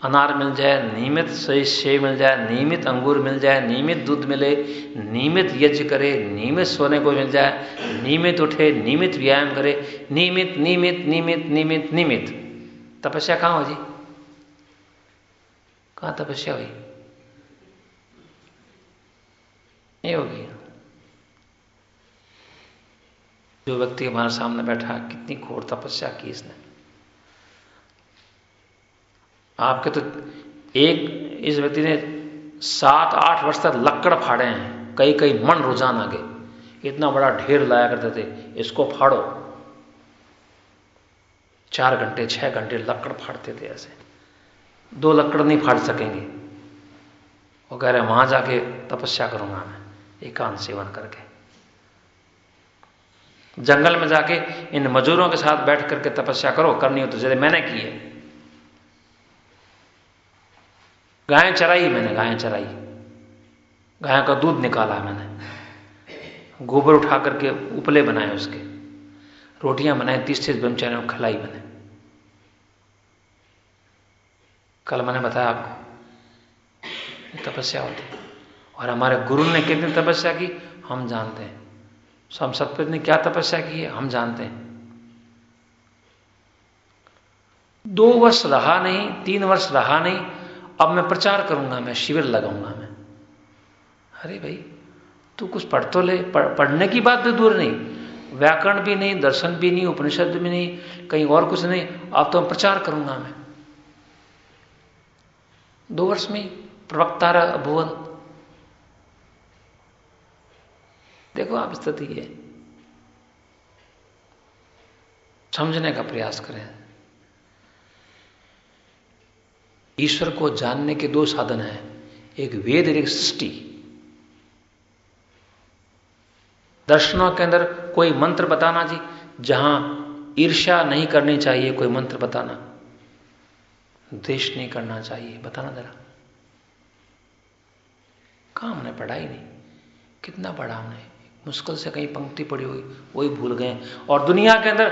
अनार मिल जाए, नियमित सही सेव मिल जाए, नियमित अंगूर मिल जाए, नियमित दूध मिले, नियमित यज्ञ करे, नियमित सोने को मिल जाए, नियमित उठे, नियमित व्यायाम करे, नियमित नियमित नियमित नियमित नियमित। तपस्या कहाँ हो जी कहाँ तपस्या हुई? नहीं होगी। जो व्यक्ति हमारे सामने बैठा, कितनी घोर तपस्या की इसने। आपके तो एक, इस व्यक्ति ने सात, आठ वर्ष तक लक्कड़ फाड़े हैं कई कई मन रुझान आगे इतना बड़ा ढेर लाया करते थे, इसको फाड़ो। चार घंटे, छह घंटे लकड़ फाड़ते थे ऐसे। दो लकड़ नहीं फाड़ सकेंगे। वो कह रहे वहाँ जाके तपस्या करूँगा मैं, एकांत सेवन करके। जंगल में जाके इन मजूरों के साथ बैठ करके तपस्या करो, करनी हो तो जैसे मैंने की है। गायें चराई मैंने, गायें चराई। गायों का दूध निकाला मैंने। गोबर उठा करके उपले बनाए उसके। रोटियाँ बनाए तीस तीस ब्रह्मचारियों को खिलाई मैंने। कल मैंने बताया आपको तपस्या होती। और हमारे गुरु ने कितनी तपस्या की, हम जानते हैं। हम सतपति ने क्या तपस्या की है? हम जानते हैं। दो वर्ष रहा नहीं तीन वर्ष रहा नहीं अब मैं प्रचार करूँगा मैं शिविर लगाऊँगा मैं। अरे भाई तू कुछ पढ़ तो ले पढ़, पढ़ने की बात तो दूर नहीं। व्याकरण भी नहीं दर्शन भी नहीं उपनिषद भी नहीं कहीं और कुछ नहीं अब तो मैं प्रचार करूँगा मैं। दो वर्ष में प्रवक्ता भुवन। देखो, आप स्थिति है। समझने का प्रयास करें। ईश्वर को जानने के दो साधन हैं। एक वेद, एक सृष्टि। दर्शनों के अंदर कोई मंत्र बताना जी, जहाँ ईर्ष्या नहीं करनी चाहिए कोई मंत्र बताना। देश नहीं करना चाहिए, बताना जरा। कहा हमने पढ़ा ही नहीं, कितना पढ़ा हमने? मुश्किल से कहीं पंक्ति पड़ी हुई वही भूल गए। और दुनिया के अंदर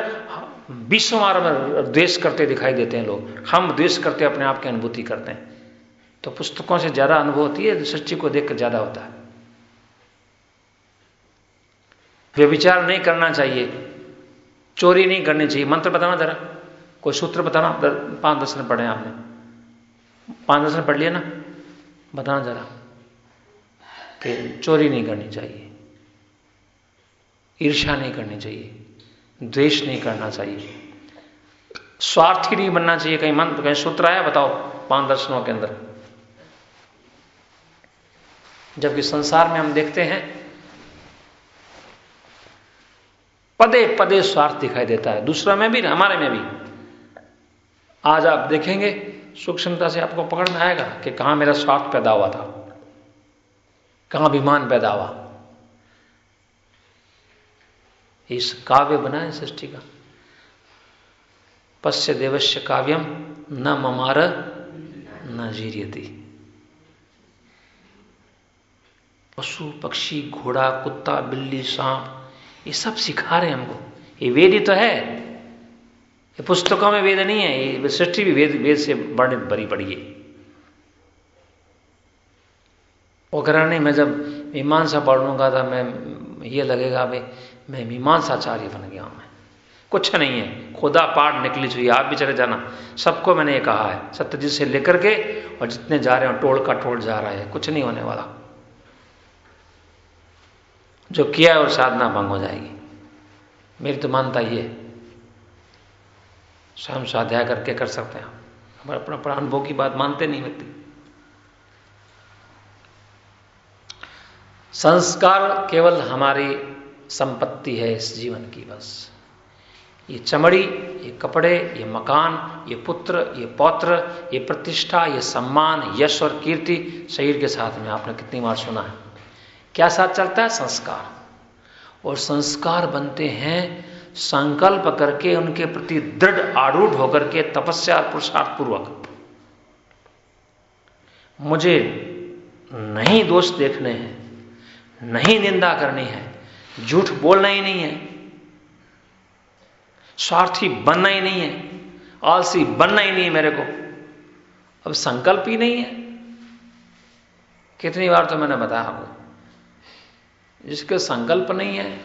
विश्व में देश करते दिखाई देते हैं लोग। हम द्वेष करते, अपने आप की अनुभूति करते हैं। तो पुस्तकों से ज़्यादा अनुभव होती है, सच्ची को देखकर ज़्यादा होता है। वे विचार नहीं करना चाहिए। चोरी नहीं करनी चाहिए। मंत्र बताना जरा। कोई सूत्र बताना? पाँच दस पढ़े आपने। पाँच दस पढ़ लिया ना? बताना जरा। कि चोरी नहीं करनी चाहिए। ईर्ष्या नहीं करनी चाहिए, द्वेष नहीं करना चाहिए। स्वार्थी नहीं बनना चाहिए, कहीं मंत्र, कहीं सूत्र आया, बताओ, पाँच दर्शनों के अंदर। जबकि संसार में हम देखते हैं, पदे पदे स्वार्थ दिखाई देता है, दूसरा में भी, हमारे में भी। आज आप देखेंगे, सूक्ष्मता से आपको पकड़ में आएगा कि कहाँ मेरा स्वार्थ पैदा हुआ था, कहाँ अभिमान पैदा हुआ। इस काव्य बना है सृष्टि का। पश्य देवश्य काव्यम न ममार न जीरियति। पशु, पक्षी, घोड़ा, कुत्ता, बिल्ली, सांप, ये सब सिखा रहे हैं हमको। ये वेद ही तो है। ये पुस्तकों में वेद नहीं है, ये सृष्टि भी वेद वेद से वर्णित भरी पड़ी है। नहीं मैं जब मीमांसा पढ़ूँगा था, मैं ये लगेगा, भाई मैं मीमांसाचार्य बन गया हूँ मैं। कुछ नहीं है। खुदा पाठ निकली चाहिए आप भी चले जाना। सबको मैंने ये कहा है, सत्यजीत से लेकर के और जितने जा रहे हो, टोल का टोल जा रहा है, कुछ नहीं होने वाला। जो किया है और साधना भंग हो जाएगी। मेरी तो मानता ये स्वयं स्वाध्याय करके कर सकते हैं हमारे अपना अपना अनुभव की बात मानते नहीं व्यक्ति। संस्कार केवल हमारी संपत्ति है इस जीवन की बस। ये चमड़ी, ये कपड़े, ये मकान, ये पुत्र, ये पौत्र, ये प्रतिष्ठा, ये सम्मान, यश और कीर्ति शरीर के साथ में आपने कितनी बार सुना है। क्या साथ चलता है? संस्कार। और संस्कार बनते हैं संकल्प करके, उनके प्रति दृढ़, आरूढ़ होकर के तपस्या और पुरुषार्थ पूर्वक। मुझे नहीं दोष देखने हैं, नहीं निंदा करनी है झूठ बोलना ही नहीं है। स्वार्थी बनना ही नहीं है। आलसी बनना ही नहीं है मेरे को। अब संकल्प ही नहीं है। कितनी बार तो मैंने बताया आपको, जिसके संकल्प नहीं है,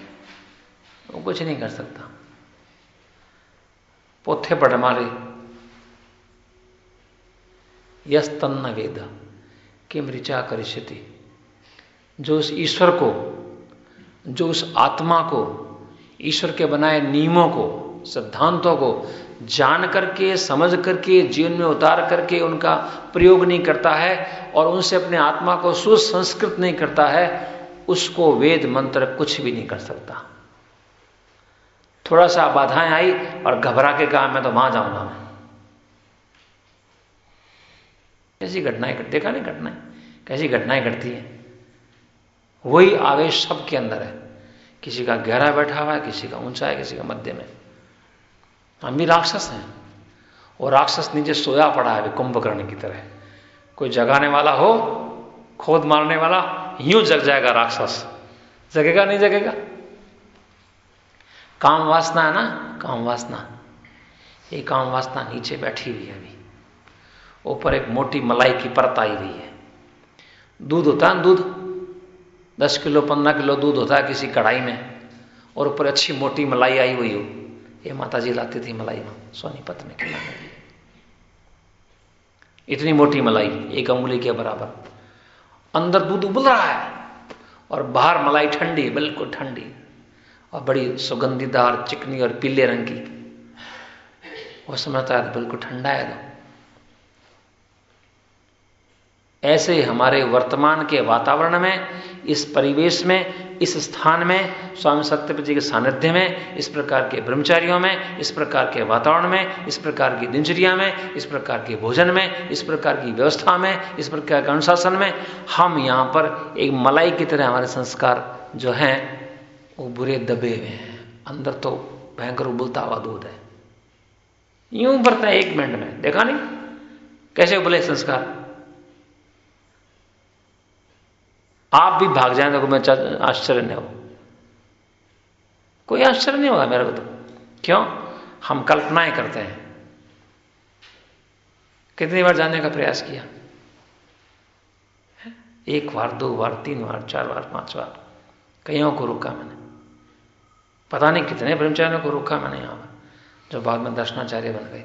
वो कुछ नहीं कर सकता। पोथे पढ़ मारे यस्तन्न वेद किम ऋचा करिष्यति। जो उस ईश्वर को जो उस आत्मा को, ईश्वर के बनाए नियमों को, सिद्धांतों को जान करके, समझ करके, जीवन में उतार करके उनका प्रयोग नहीं करता है और उनसे अपने आत्मा को सुसंस्कृत नहीं करता है, उसको वेद मंत्र कुछ भी नहीं कर सकता। थोड़ा सा बाधाएँ आई और घबरा के कहा, मैं तो वहाँ जाऊँगा मैं। कैसी घटनाएँ, देखा नहीं घटनाएँ? कैसी घटनाएँ घटती हैं? वही आवेश सबके अंदर है। किसी का गहरा बैठा हुआ है, किसी का ऊँचा है, किसी का मध्य में। हम भी राक्षस हैं। और राक्षस नीचे सोया पड़ा है कुंभकर्ण की तरह। कोई जगाने वाला हो, खोद मारने वाला, यूँ जग जाएगा राक्षस। जगेगा, नहीं जगेगा? काम वासना है ना? काम वासना। ये काम वासना नीचे बैठी हुई है अभी। ऊपर एक मोटी मलाई की परत आई हुई है। दूध होता है दूध? दस किलो, पंद्रह किलो दूध होता है किसी कढ़ाई में और ऊपर अच्छी मोटी मलाई आई हुई हो। ये माता जी लाती थी मलाई में, सोनीपत में। खिलाने के इतनी मोटी मलाई, एक अंगुली के बराबर। अंदर दूध उबल रहा है और बाहर मलाई ठंडी, बिल्कुल ठंडी और बड़ी सुगंधीदार, चिकनी और पीले रंग की। वो समझता है, बिल्कुल ठंडा है तो ऐसे हमारे वर्तमान के वातावरण में, इस परिवेश में, इस स्थान में, स्वामी सत्यपति जी के सानिध्य में, इस प्रकार के ब्रह्मचारियों में, इस प्रकार के वातावरण में, इस प्रकार की दिनचर्या में, इस प्रकार के भोजन में, इस प्रकार की व्यवस्था में, इस प्रकार के अनुशासन में, हम यहाँ पर एक मलाई की तरह हमारे संस्कार जो हैं, वो बुरे दबे हुए हैं। अंदर तो भयंकर उबलता हुआ दूध है। यूँ बढ़ता है एक मिनट में। देखा नहीं? कैसे उबले संस्कार? आप भी भाग जाए तो मैं आश्चर्य नहीं हो कोई आश्चर्य नहीं होगा मेरे को तो। क्यों? हम कल्पनाएँ करते हैं। कितनी बार जाने का प्रयास किया? एक बार, दो बार, तीन बार, चार बार, पाँच बार। कईयों को रोका मैंने। पता नहीं कितने ब्रह्मचारियों को रोका मैंने यहाँ पर, जो बाद में दर्शनाचार्य बन गए।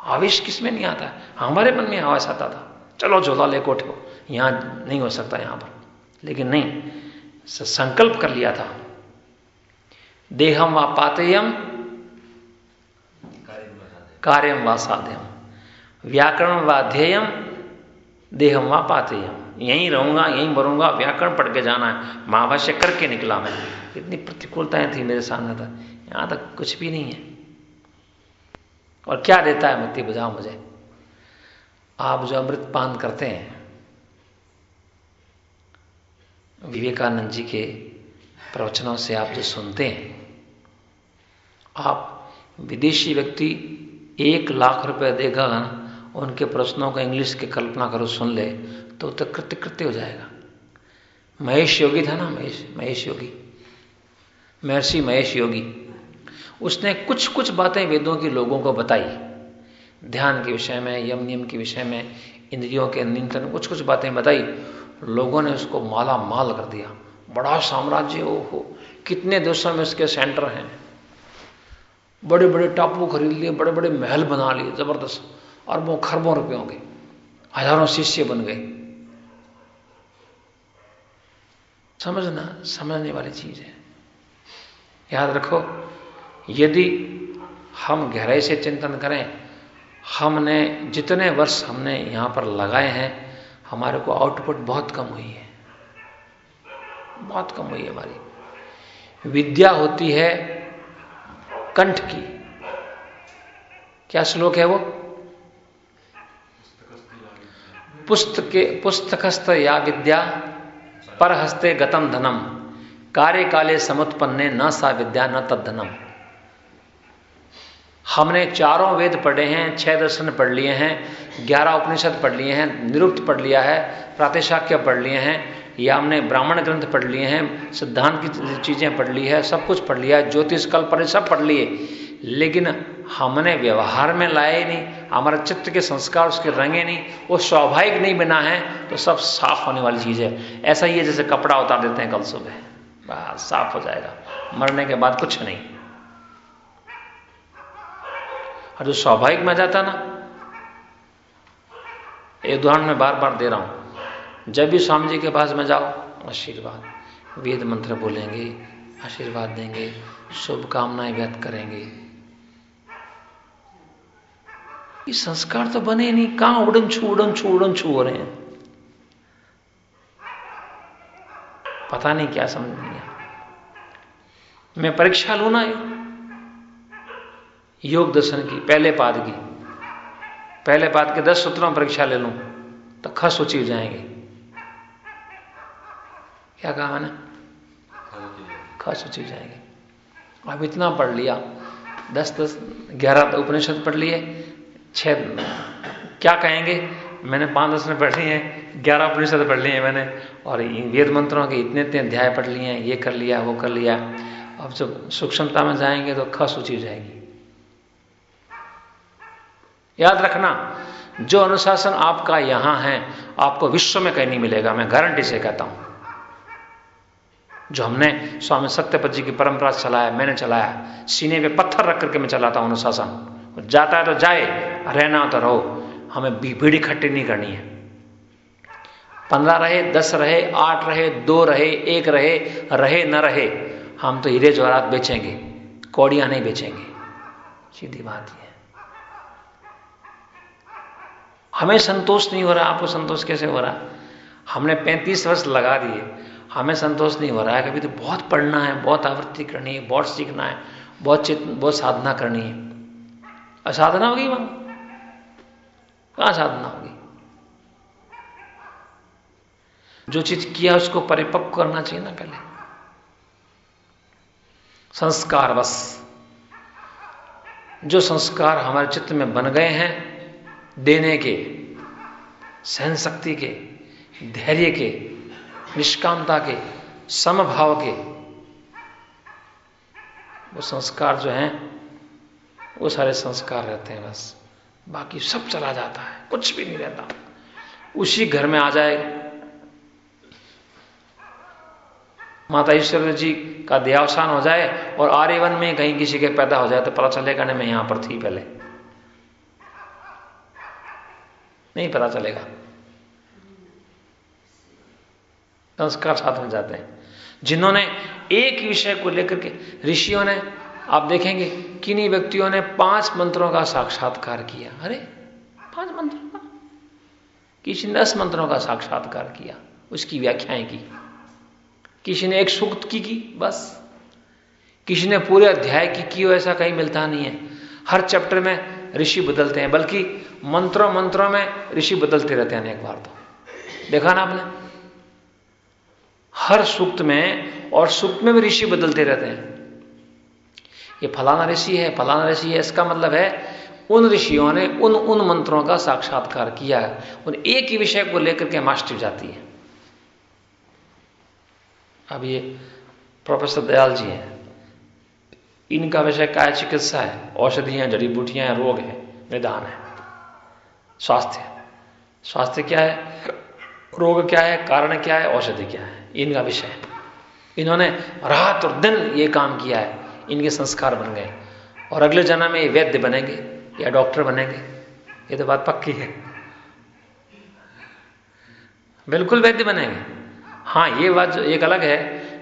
आवेश किसमें नहीं आता? हमारे मन में आवास आता था। चलो झोला ले उठो। यहाँ नहीं हो सकता यहाँ पर। लेकिन नहीं संकल्प कर लिया था। देहम व पातेयम, कार्यम व साध्यम। व्याकरण व ध्येयम, देहम व पातेयम। यहीं रहूँगा, यहीं मरूँगा, व्याकरण पढ़ के जाना है। महाभाष्य करके निकला मैं। इतनी प्रतिकूलताएँ थी मेरे सामने तक यहाँ तक कुछ भी नहीं है। और क्या देता है मुक्ति बुझाओ मुझे। आप जो अमृत पान करते हैं विवेकानंद जी के प्रवचनों से आप जो सुनते हैं, आप विदेशी व्यक्ति एक लाख रुपए देगा, उनके प्रश्नों का इंग्लिश की कल्पना करो, सुन ले तो तो कृत्य कृत्य हो जाएगा। महेश योगी था ना, महेश महेश योगी, महर्षि महेश योगी, उसने कुछ कुछ बातें वेदों की लोगों को बताई। ध्यान के विषय में यम नियम के विषय में, इंद्रियों के नियंत्रण कुछ कुछ बातें बताई। लोगों ने उसको माला माल कर दिया। बड़ा साम्राज्य ओ हो कितने देशों में इसके सेंटर हैं। बड़े बड़े टापू खरीद लिए बड़े बड़े महल बना लिए, ज़बरदस्त, अरबों, खरबों रुपयों के, हज़ारों शिष्य बन गए। समझना, समझने वाली चीज़ है। याद रखो, यदि हम गहराई से चिंतन करें, हमने जितने वर्ष हमने यहाँ पर लगाए हैं हमारे को आउटपुट बहुत कम हुई है। बहुत कम हुई है हमारी। विद्या होती है कंठ की। क्या श्लोक है वो? पुस्तक, पुस्तकस्थ या विद्या पर हस्ते गतम धनम। कार्य काले समुत्पन्ने न सा विद्या न तद धनम। हमने चारों वेद पढ़े हैं, छह दर्शन पढ़ लिए हैं, ग्यारह उपनिषद पढ़ लिए हैं, निरुक्त पढ़ लिया है प्रातिशाक्य पढ़ लिए हैं, या हमने ब्राह्मण ग्रंथ पढ़ लिए हैं, सिद्धांत की चीज़ें पढ़ ली है, सब कुछ पढ़ लिया है, ज्योतिष कल पर सब पढ़ लिए। लेकिन हमने व्यवहार में लाए नहीं हमारे चित्त के संस्कार उसके रंगे नहीं, वो स्वाभाविक नहीं बना है तो सब साफ़ होने वाली चीज़ है। ऐसा ही है जैसे कपड़ा उतार देते हैं कल सुबह। साफ़ हो जाएगा। मरने के बाद कुछ नहीं। और जो स्वाभाविक में जाता ना। ये उदाहरण मैं बार बार दे रहा हूँ। जब भी स्वामी जी के पास में जाओ आशीर्वाद। वेद मंत्र बोलेंगे, आशीर्वाद देंगे, शुभकामनाएँ व्यक्त करेंगे। ये संस्कार तो बने नहीं। कहाँ उड़न छू उड़न छू उड़न छू हो रहे हैं? पता नहीं क्या समझ नहीं मैं परीक्षा लू ना योग दर्शन की, पहले पाद की। पहले पाद के दस सूत्रों परीक्षा ले लूँ तो खस हो जाएँगे। क्या कहा मैंने? खस हो जाएँगे। अब इतना पढ़ लिया, दस दस, ग्यारह उपनिषद पढ़ लिए, छह, क्या कहेंगे? मैंने पाँच, दस में पढ़ ली है, ग्यारह उपनिषद पढ़ लिए हैं मैंने, और वेद मंत्रों के इतने इतने अध्याय पढ़ लिए हैं, ये कर लिया, वो कर लिया। अब जब सूक्ष्मता में जाएँगे तो खस हो जाएगी। याद रखना, जो अनुशासन आपका यहाँ है, आपको विश्व में कहीं नहीं मिलेगा। मैं गारंटी से कहता हूँ। जो हमने स्वामी सत्यपत जी की परंपरा चलाया, मैंने चलाया, सीने पे पत्थर रख करके मैं चलाता हूँ अनुशासन। जाता है तो जाए, रहना तो रहो। हमें भीड़ इकट्ठी नहीं करनी है। पंद्रह रहे, दस रहे, आठ रहे, दो रहे, एक रहे रहे न रहे, हम तो हीरे जवाहरात बेचेंगे, कौड़ियाँ नहीं बेचेंगे। सीधी बात है। हमें संतोष नहीं हो रहा, आपको संतोष कैसे हो रहा? हमने 35 वर्ष लगा दिए, हमें संतोष नहीं हो रहा है। कभी तो बहुत पढ़ना है, बहुत आवृत्ति करनी है, बहुत सीखना है, बहुत चित, बहुत साधना करनी है। असाधना होगी वहाँ? कहाँ साधना होगी? जो चीज़ किया उसको परिपक्व करना चाहिए ना पहले। संस्कार बस। जो संस्कार हमारे चित्त में बन गए हैं देने के सहन शक्ति के, धैर्य के, निष्कामता के, समभाव के, वो संस्कार जो हैं, वो सारे संस्कार रहते हैं बस। बाकी सब चला जाता है, कुछ भी नहीं रहता। उसी घर में आ जाए। माता ईश्वर जी का देहावसान हो जाए और आर्यवन में कहीं किसी के पैदा हो जाए तो पता चलेगा नहीं मैं यहाँ पर थी पहले। नहीं पता चलेगा। संस्कार साथ में जाते हैं। जिन्होंने एक विषय को लेकर के, ऋषियों ने, आप देखेंगे, किन्हीं व्यक्तियों ने पाँच मंत्रों का साक्षात्कार किया। अरे, पाँच मंत्रों का? किसी ने दस मंत्रों का साक्षात्कार किया, उसकी व्याख्याएँ की। किसी ने एक सूक्त की की, बस। किसी ने पूरे अध्याय की की ऐसा कहीं मिलता नहीं है। हर चैप्टर में ऋषि बदलते हैं, बल्कि मंत्रों मंत्रों में ऋषि बदलते रहते हैं एक बार तो। देखा ना आपने? हर सूक्त में और सूक्त में भी ऋषि बदलते रहते हैं। ये फलाना ऋषि है, फलाना ऋषि है, इसका मतलब है उन ऋषियों ने उन उन मंत्रों का साक्षात्कार किया है उन एक ही विषय को लेकर के मास्टर जाती है। अब ये प्रोफेसर दयाल जी हैं। इनका विषय काय चिकित्सा है? औषधियाँ जड़ी बूटियाँ हैं, रोग है, निदान है। स्वास्थ्य स्वास्थ्य क्या है? रोग क्या है? कारण क्या है? औषधि क्या है? इनका विषय है। इन्होंने रात और दिन ये काम किया है। इनके संस्कार बन गए। और अगले जन्म में ये वैद्य बनेंगे, या डॉक्टर बनेंगे। ये तो बात पक्की है। बिल्कुल वैद्य बनेंगे। हाँ ये बात एक अलग है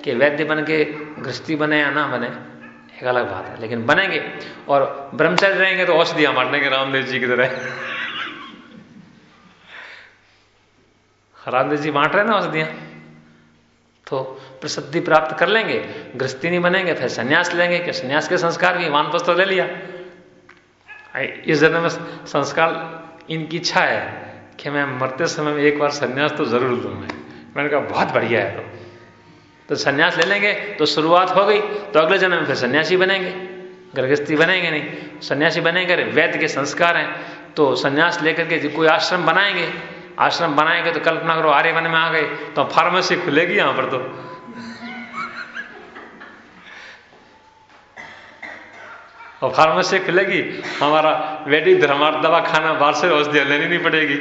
कि वैद्य बन के गृहस्थी बने या ना बने। एक अलग बात है। लेकिन बनेंगे। और ब्रह्मचर्य रहेंगे तो औषधियाँ मारने के रामदेव जी की तरह। रामदेव जी बांट रहे ना औषधियाँ? तो प्रसिद्धि प्राप्त कर लेंगे। गृहस्थी नहीं बनेंगे, फिर संन्यास लेंगे। कि संन्यास के संस्कार भी वानप्रस्थ तो ले लिया? इस जन्म में संस्कार, इनकी इच्छा है कि मैं मरते समय में एक बार संन्यास तो ज़रूर मैं मैंने कहा, बहुत बढ़िया है तो। तो सन्यास ले लेंगे तो शुरुआत हो गई तो अगले जन्म में फिर सन्यासी बनेंगे। गृहस्थी बनेंगे नहीं, सन्यासी बनेंगे वैद्य के संस्कार हैं तो सन्यास लेकर के कोई आश्रम बनाएँगे। आश्रम बनाएँगे तो कल्पना करो आर्यवन में आ गए तो फार्मेसी खुलेगी यहाँ पर तो। और फार्मेसी खुलेगी, हमारा वैदिक हमारा दवा खाना बाहर से औषधियाँ लेनी नहीं पड़ेगी।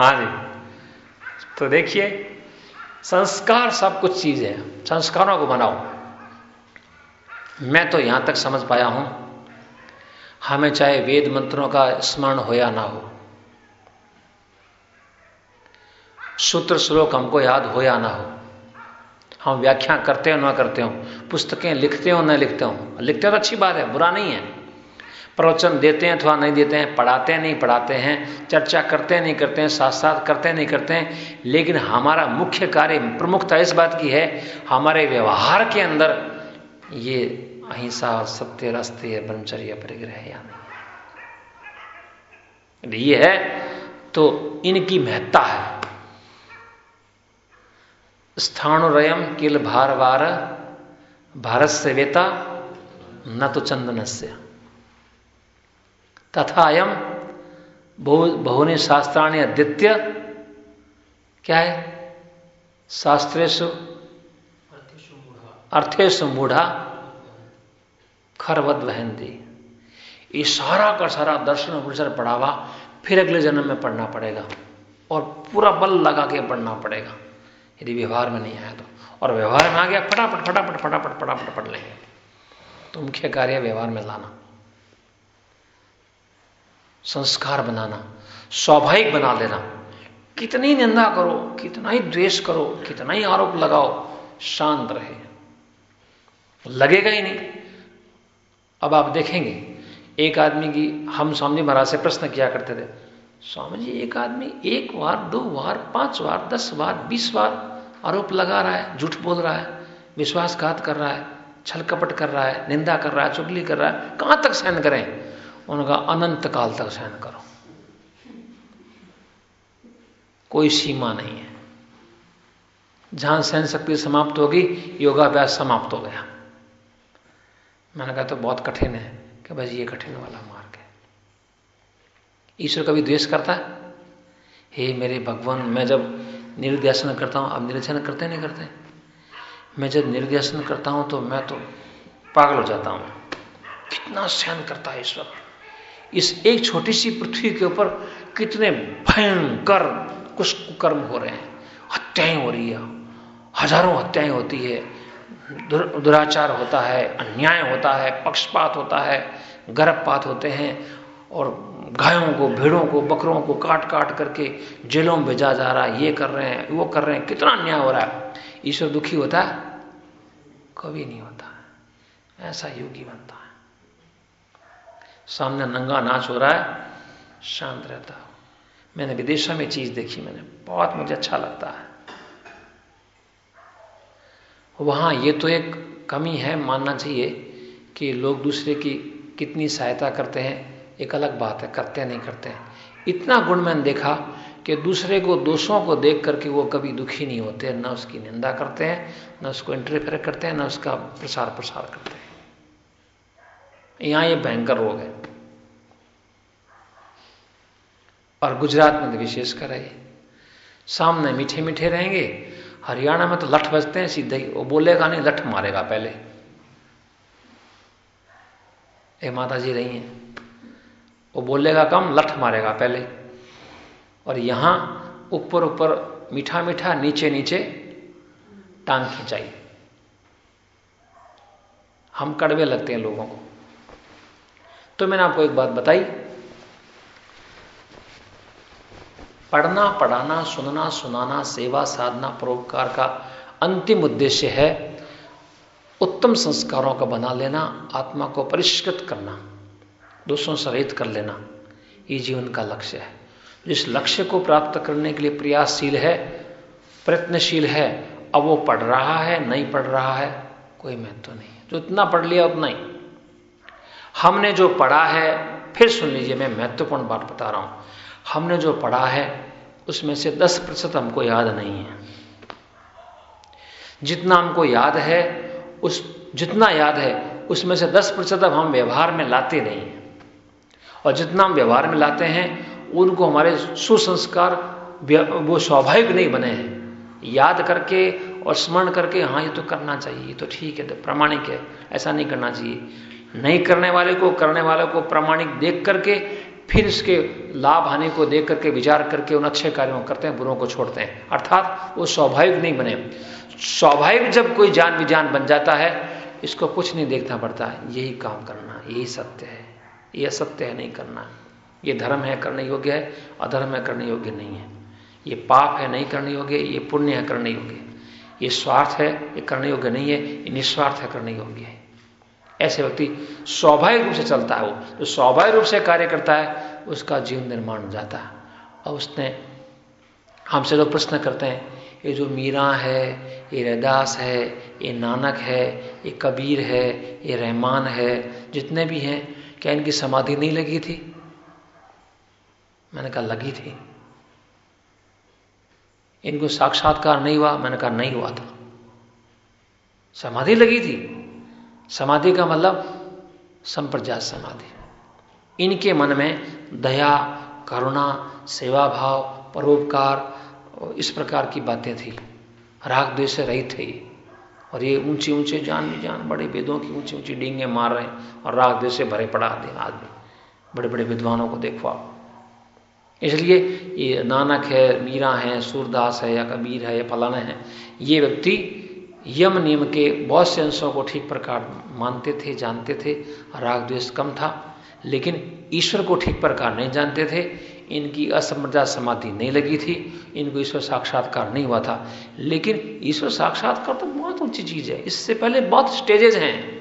हाँ जी। तो देखिए, संस्कार सब कुछ चीज़ है। संस्कारों को बनाओ। मैं तो यहाँ तक समझ पाया हूँ, हमें चाहे वेद मंत्रों का स्मरण हो या ना हो, सूत्र श्लोक हमको याद हो या ना हो, हम व्याख्या करते हो ना करते हो, पुस्तकें लिखते हो ना लिखते हो लिखते हो तो अच्छी बात है, बुरा नहीं है। प्रवचन देते हैं अथवा नहीं देते हैं, पढ़ाते हैं, नहीं पढ़ाते हैं, चर्चा करते हैं, नहीं करते हैं साथ साथ करते हैं, नहीं करते हैं, लेकिन हमारा मुख्य कार्य, प्रमुखता इस बात की है, हमारे व्यवहार के अंदर ये अहिंसा सत्य रास्ते ब्रह्मचर्य परिग्रह या नहीं। ये है तो इनकी महत्ता है। स्थाणुरयम किल भार वार भारत से वेता न तो चंदन से तथा अयम बहुने शास्त्राणी अद्वित्य। क्या है? शास्त्रेशु अर्थेशु मूढ़ा, खरवद वहंती ये सारा का सारा दर्शन उपनिषद पढ़ावा फिर अगले जन्म में पढ़ना पड़ेगा और पूरा बल लगा के पढ़ना पड़ेगा। यदि व्यवहार में नहीं आया तो। और व्यवहार में आ गया, फटाफट फटाफट फटाफट फटाफट पढ़ लेंगे। तो मुख्य कार्य व्यवहार में लाना। संस्कार बनाना, स्वाभाविक बना लेना। कितनी निंदा करो, कितना ही द्वेष करो, कितना ही आरोप लगाओ, शांत रहे। लगेगा ही नहीं। अब आप देखेंगे, एक आदमी की, हम स्वामी महाराज से प्रश्न किया करते थे, स्वामी जी, एक आदमी एक बार, दो बार, पाँच बार, दस बार, बीस बार आरोप लगा रहा है, झूठ बोल रहा है, विश्वासघात कर रहा है छल कपट कर रहा है, निंदा कर रहा है, चुगली कर रहा है, कहाँ तक सहन करें? उनका अनंत काल तक सहन करो। कोई सीमा नहीं है। जहाँ सहन शक्ति समाप्त होगी, योगाभ्यास समाप्त हो गया। मैंने कहा तो बहुत कठिन है कि भाई ये कठिन वाला मार्ग है। ईश्वर कभी द्वेष करता है? हे मेरे भगवान, मैं जब निर्देशन करता हूँ अब निर्देशन करते नहीं करते? मैं जब निर्देशन करता हूँ तो मैं तो पागल हो जाता हूँ। कितना सहन करता है ईश्वर? इस एक छोटी सी पृथ्वी के ऊपर कितने भयंकर कुछ कुकर्म हो रहे हैं। हत्याएँ हो रही है। हज़ारों हत्याएँ होती है। दुराचार होता है, अन्याय होता है, पक्षपात होता है, गर्भपात होते हैं और गायों को, भेड़ों को, बकरों को काट काट करके जेलों में भेजा जा रहा है। ये कर रहे हैं, वो कर रहे हैं। कितना अन्याय हो रहा है। ईश्वर दुखी होता है? कभी नहीं होता। ऐसा योगी बनता। सामने नंगा नाच हो रहा है, शांत रहता हो। मैंने विदेशों में चीज़ देखी, मैंने बहुत मुझे अच्छा लगता है। वहाँ ये तो एक कमी है, मानना चाहिए कि लोग दूसरे की कितनी सहायता करते हैं, एक अलग बात है, करते नहीं करते हैं। इतना गुण मैंने देखा कि दूसरे को, दोषों को देख करके वो कभी दुखी नहीं होते न उसकी निंदा करते हैं, न उसको इंटरफेयर करते हैं, न उसका प्रसार प्रसार करते हैं। यहाँ ये भयंकर रोग है। और गुजरात में तो विशेष कर है। सामने मीठे मीठे रहेंगे, हरियाणा में तो लठ बजते हैं, सीधे ही वो बोलेगा नहीं, लठ मारेगा पहले। ए माता जी रही हैं। वो बोलेगा कम, लठ मारेगा पहले। और यहाँ ऊपर ऊपर मीठा मीठा नीचे नीचे टांग खिंचाई हम कड़वे लगते हैं लोगों को। तो मैंने आपको एक बात बताई पढ़ना, पढ़ाना, सुनना, सुनाना, सेवा, साधना, परोपकार का अंतिम उद्देश्य है उत्तम संस्कारों का बना लेना, आत्मा को परिष्कृत करना, दोषों से रहित कर लेना। ये जीवन का लक्ष्य है। जिस लक्ष्य को प्राप्त करने के लिए प्रयासशील है, प्रयत्नशील है, अब वो पढ़ रहा है, नहीं पढ़ रहा है, कोई महत्व तो नहीं। जो इतना पढ़ लिया, उतना ही। हमने जो पढ़ा है, फिर सुन लीजिए, मैं महत्वपूर्ण बात बता रहा हूँ। हमने जो पढ़ा है, उसमें से 10 प्रतिशत हमको याद नहीं है। जितना हमको याद है, उस, जितना याद है, उसमें से 10 प्रतिशत हम व्यवहार में लाते नहीं हैं। और जितना हम व्यवहार में लाते हैं, उनको हमारे सुसंस्कार वो स्वाभाविक नहीं बने हैं। याद करके और स्मरण करके हाँ ये तो करना चाहिए, ये तो ठीक है तो प्रामाणिक है, ऐसा नहीं करना चाहिए। नहीं करने वाले को, करने वाले को प्रामाणिक देख करके फिर इसके लाभ हानि को देख करके, विचार करके उन अच्छे कार्यों करते हैं, बुरों को छोड़ते हैं। अर्थात वो स्वाभाविक नहीं बने। स्वाभाविक जब कोई जान विजान बन जाता है, इसको कुछ नहीं देखना पड़ता। यही काम करना, यही सत्य है। ये असत्य है, नहीं करना। ये धर्म है, करने योग्य है, अधर्म है, करने योग्य नहीं है। ये पाप है, नहीं करने योग्य, ये पुण्य है, करने योग्य। ये स्वार्थ है, ये करने योग्य नहीं है, ये निस्वार्थ है, करने योग्य है। ऐसे व्यक्ति स्वाभाविक रूप से चलता है वो। जो स्वाभाविक रूप से कार्य करता है, उसका जीवन निर्माण हो जाता है। और उसने, हमसे लोग प्रश्न करते हैं, ये जो मीरा है, ये रैदास है, ये नानक है, ये कबीर है, ये रहमान है, जितने भी हैं, क्या इनकी समाधि नहीं लगी थी? मैंने कहा, लगी थी। इनको साक्षात्कार नहीं हुआ, मैंने कहा, नहीं हुआ था। समाधि लगी थी। समाधि का मतलब संप्रजात समाधि। इनके मन में दया, करुणा सेवा भाव परोपकार, इस प्रकार की बातें थी। राग द्वेष से रही थी और ये ऊँचे ऊँचे जान भी जान बड़े वेदों की ऊँची ऊँची डींगे मार रहे हैं और राग द्वेष से भरे पड़ा दे आदमी। बड़े बड़े विद्वानों को देखो आप। इसलिए ये नानक है, मीरा है, सूरदास है या कबीर है या फलाना है, ये व्यक्ति यम नियम के बहुत से अंशों को ठीक प्रकार मानते थे, जानते थे, राग द्वेष कम था, लेकिन ईश्वर को ठीक प्रकार नहीं जानते थे, इनकी असमर्जा समाधि नहीं लगी थी, इनको ईश्वर साक्षात्कार नहीं हुआ था। लेकिन ईश्वर साक्षात्कार तो बहुत ऊँची चीज़ है, इससे पहले बहुत स्टेजेस हैं।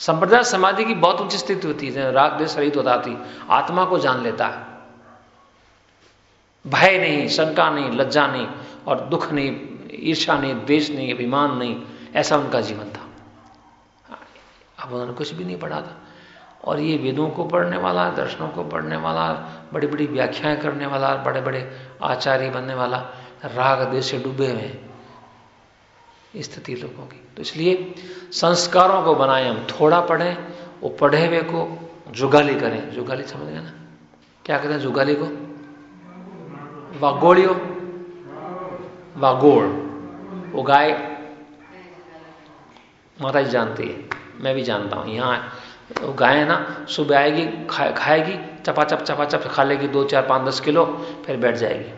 संप्रदाय समाधि की बहुत ऊँची स्थिति होती है राग देश रहित होता थी, आत्मा को जान लेता है। भय नहीं, शंका नहीं, लज्जा नहीं और दुख नहीं ईर्षा नहीं, द्वेष नहीं, अभिमान नहीं, ऐसा उनका जीवन था। अब उन्होंने कुछ भी नहीं पढ़ा था। और ये वेदों को पढ़ने वाला, दर्शनों को पढ़ने वाला बड़ी बड़ी व्याख्याएँ करने वाला बड़े बड़े आचार्य बनने वाला, राग देश से डूबे हुए हैं स्थिति लोगों की। तो इसलिए संस्कारों को बनाए हम। थोड़ा पढ़ें, वो पढ़े हुए को जुगाली करें। जुगाली समझ गए ना? क्या कहते हैं जुगाली को? वागोड़ियो वागोड़। वो गाय माता जी जानती है मैं भी जानता हूँ। यहाँ वो गाय है ना सुबह आएगी खा, खाएगी चपाचप चपाचप खा लेगी दो चार पाँच दस किलो फिर बैठ जाएगी।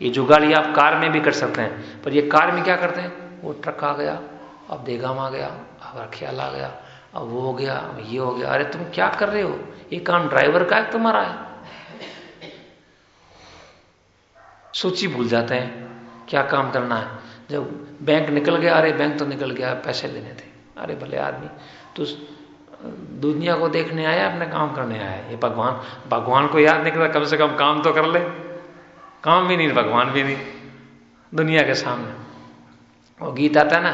ये जुगाड़ी आप कार में भी कर सकते हैं पर ये कार में क्या करते हैं? वो ट्रक आ गया अब देगाम आ गया अब ख्याल आ गया अब वो हो गया अब ये हो गया। अरे तुम क्या कर रहे हो? ये काम ड्राइवर का है तुम्हारा है। सूची भूल जाते हैं, क्या काम करना है। जब बैंक निकल गया, अरे बैंक तो निकल गया, पैसे देने थे। अरे भले आदमी तो दुनिया को देखने आया, अपने काम करने आया। ये भगवान भगवान को याद नहीं करता, कम से कम काम तो कर ले। काम भी नहीं, भगवान भी नहीं, दुनिया के सामने। वो गीत आता है ना,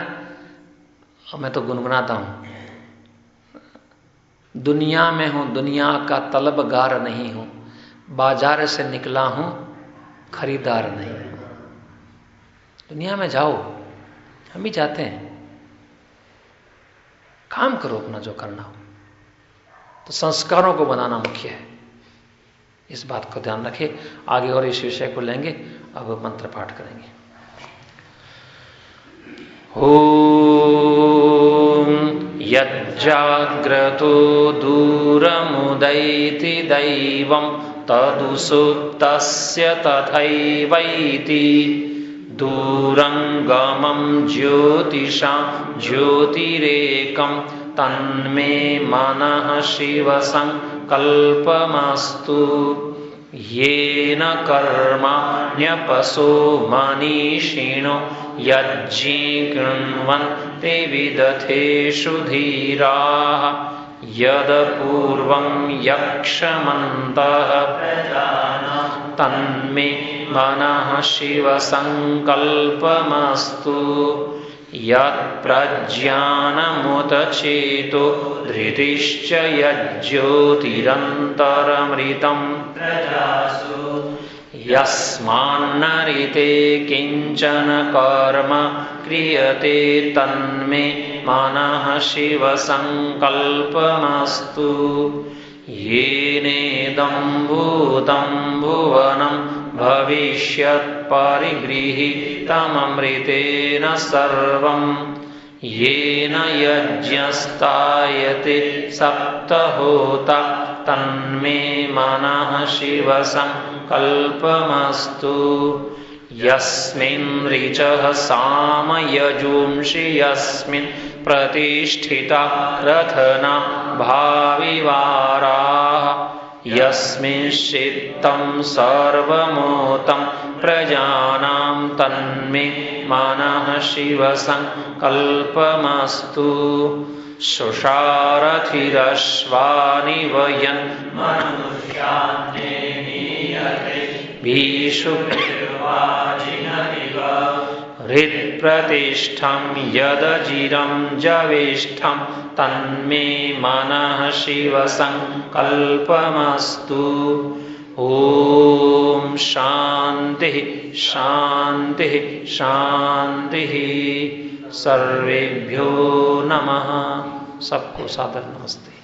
और मैं तो गुनगुनाता हूँ। दुनिया में हूँ, दुनिया का तलबगार नहीं हूँ। बाज़ार से निकला हूँ खरीदार नहीं। दुनिया में जाओ, हम भी जाते हैं। काम करो अपना जो करना हो। तो संस्कारों को बनाना मुख्य है। इस बात को ध्यान रखें आगे और इस विषय को लेंगे, अब मंत्र पाठ करेंगे। ओ यज्जाग्रतो दूरमुदैति दैवं तदुसुप्तस्य तथैवैति दूरङ्गमं ज्योतिषां ज्योतिरेकं तन्मे मनः शिवसङ्कल्पमस्तु। येन कर्माण्यपसो मनीषिणो यज्जीकृण्वन्ते विदथेषु धीराः। यदपूर्वं यक्षमन्तः तन्मे मनः शिवसङ्कल्पमस्तु। यत्प्रज्ञानमुतचेतो धृतिश्च यज्ज्योतिरन्तरमृतम् यस्मान्नरिते किंचन कर्म क्रियते तन्मे मनः शिवसङ्कल्पमस्तु। येनेदं भूतं भुवनं भविष्यत्परिगृहीतममृतेन सर्वम् येन यज्ञस्तायते सप्तहोता, तन्मे मनः शिवसङ्कल्पमस्तु। यस्मिन् ऋचः सामयजुंषि यस्मिन् प्रतिष्ठिता रथना भाविवाराः। यस्मिंश्चित्तं सर्वमोतं प्रजानां तन्मे मनः शिवसङ्कल्पमस्तु। सुषारथिरश्वानि वयन् हृत्प्रतिष्ठं यदजिरं जवेष्ठं तन्मे मनः शिवसङ्कल्पमस्तु। ॐ शान्तिः शान्तिः शान्तिः। सर्वेभ्यो नमः। सबको सादर नमस्ते।